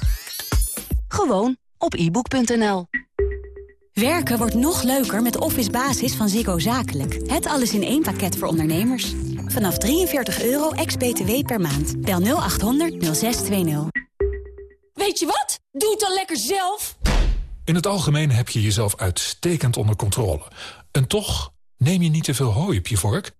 Gewoon op ebook.nl. Werken wordt nog leuker met Office Basis van Ziggo Zakelijk. Het alles in één pakket voor ondernemers. Vanaf 43 euro ex-BTW per maand. Bel 0800 0620. Weet je wat? Doe het dan lekker zelf. In het algemeen heb je jezelf uitstekend onder controle. En toch neem je niet te veel hooi op je vork?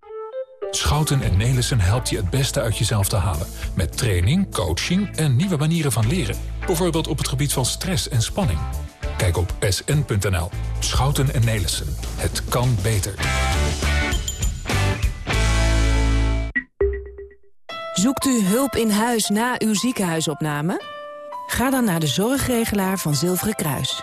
Schouten en Nelissen helpt je het beste uit jezelf te halen. Met training, coaching en nieuwe manieren van leren. Bijvoorbeeld op het gebied van stress en spanning. Kijk op sn.nl. Schouten en Nelissen. Het kan beter. Zoekt u hulp in huis na uw ziekenhuisopname? Ga dan naar de zorgregelaar van Zilveren Kruis.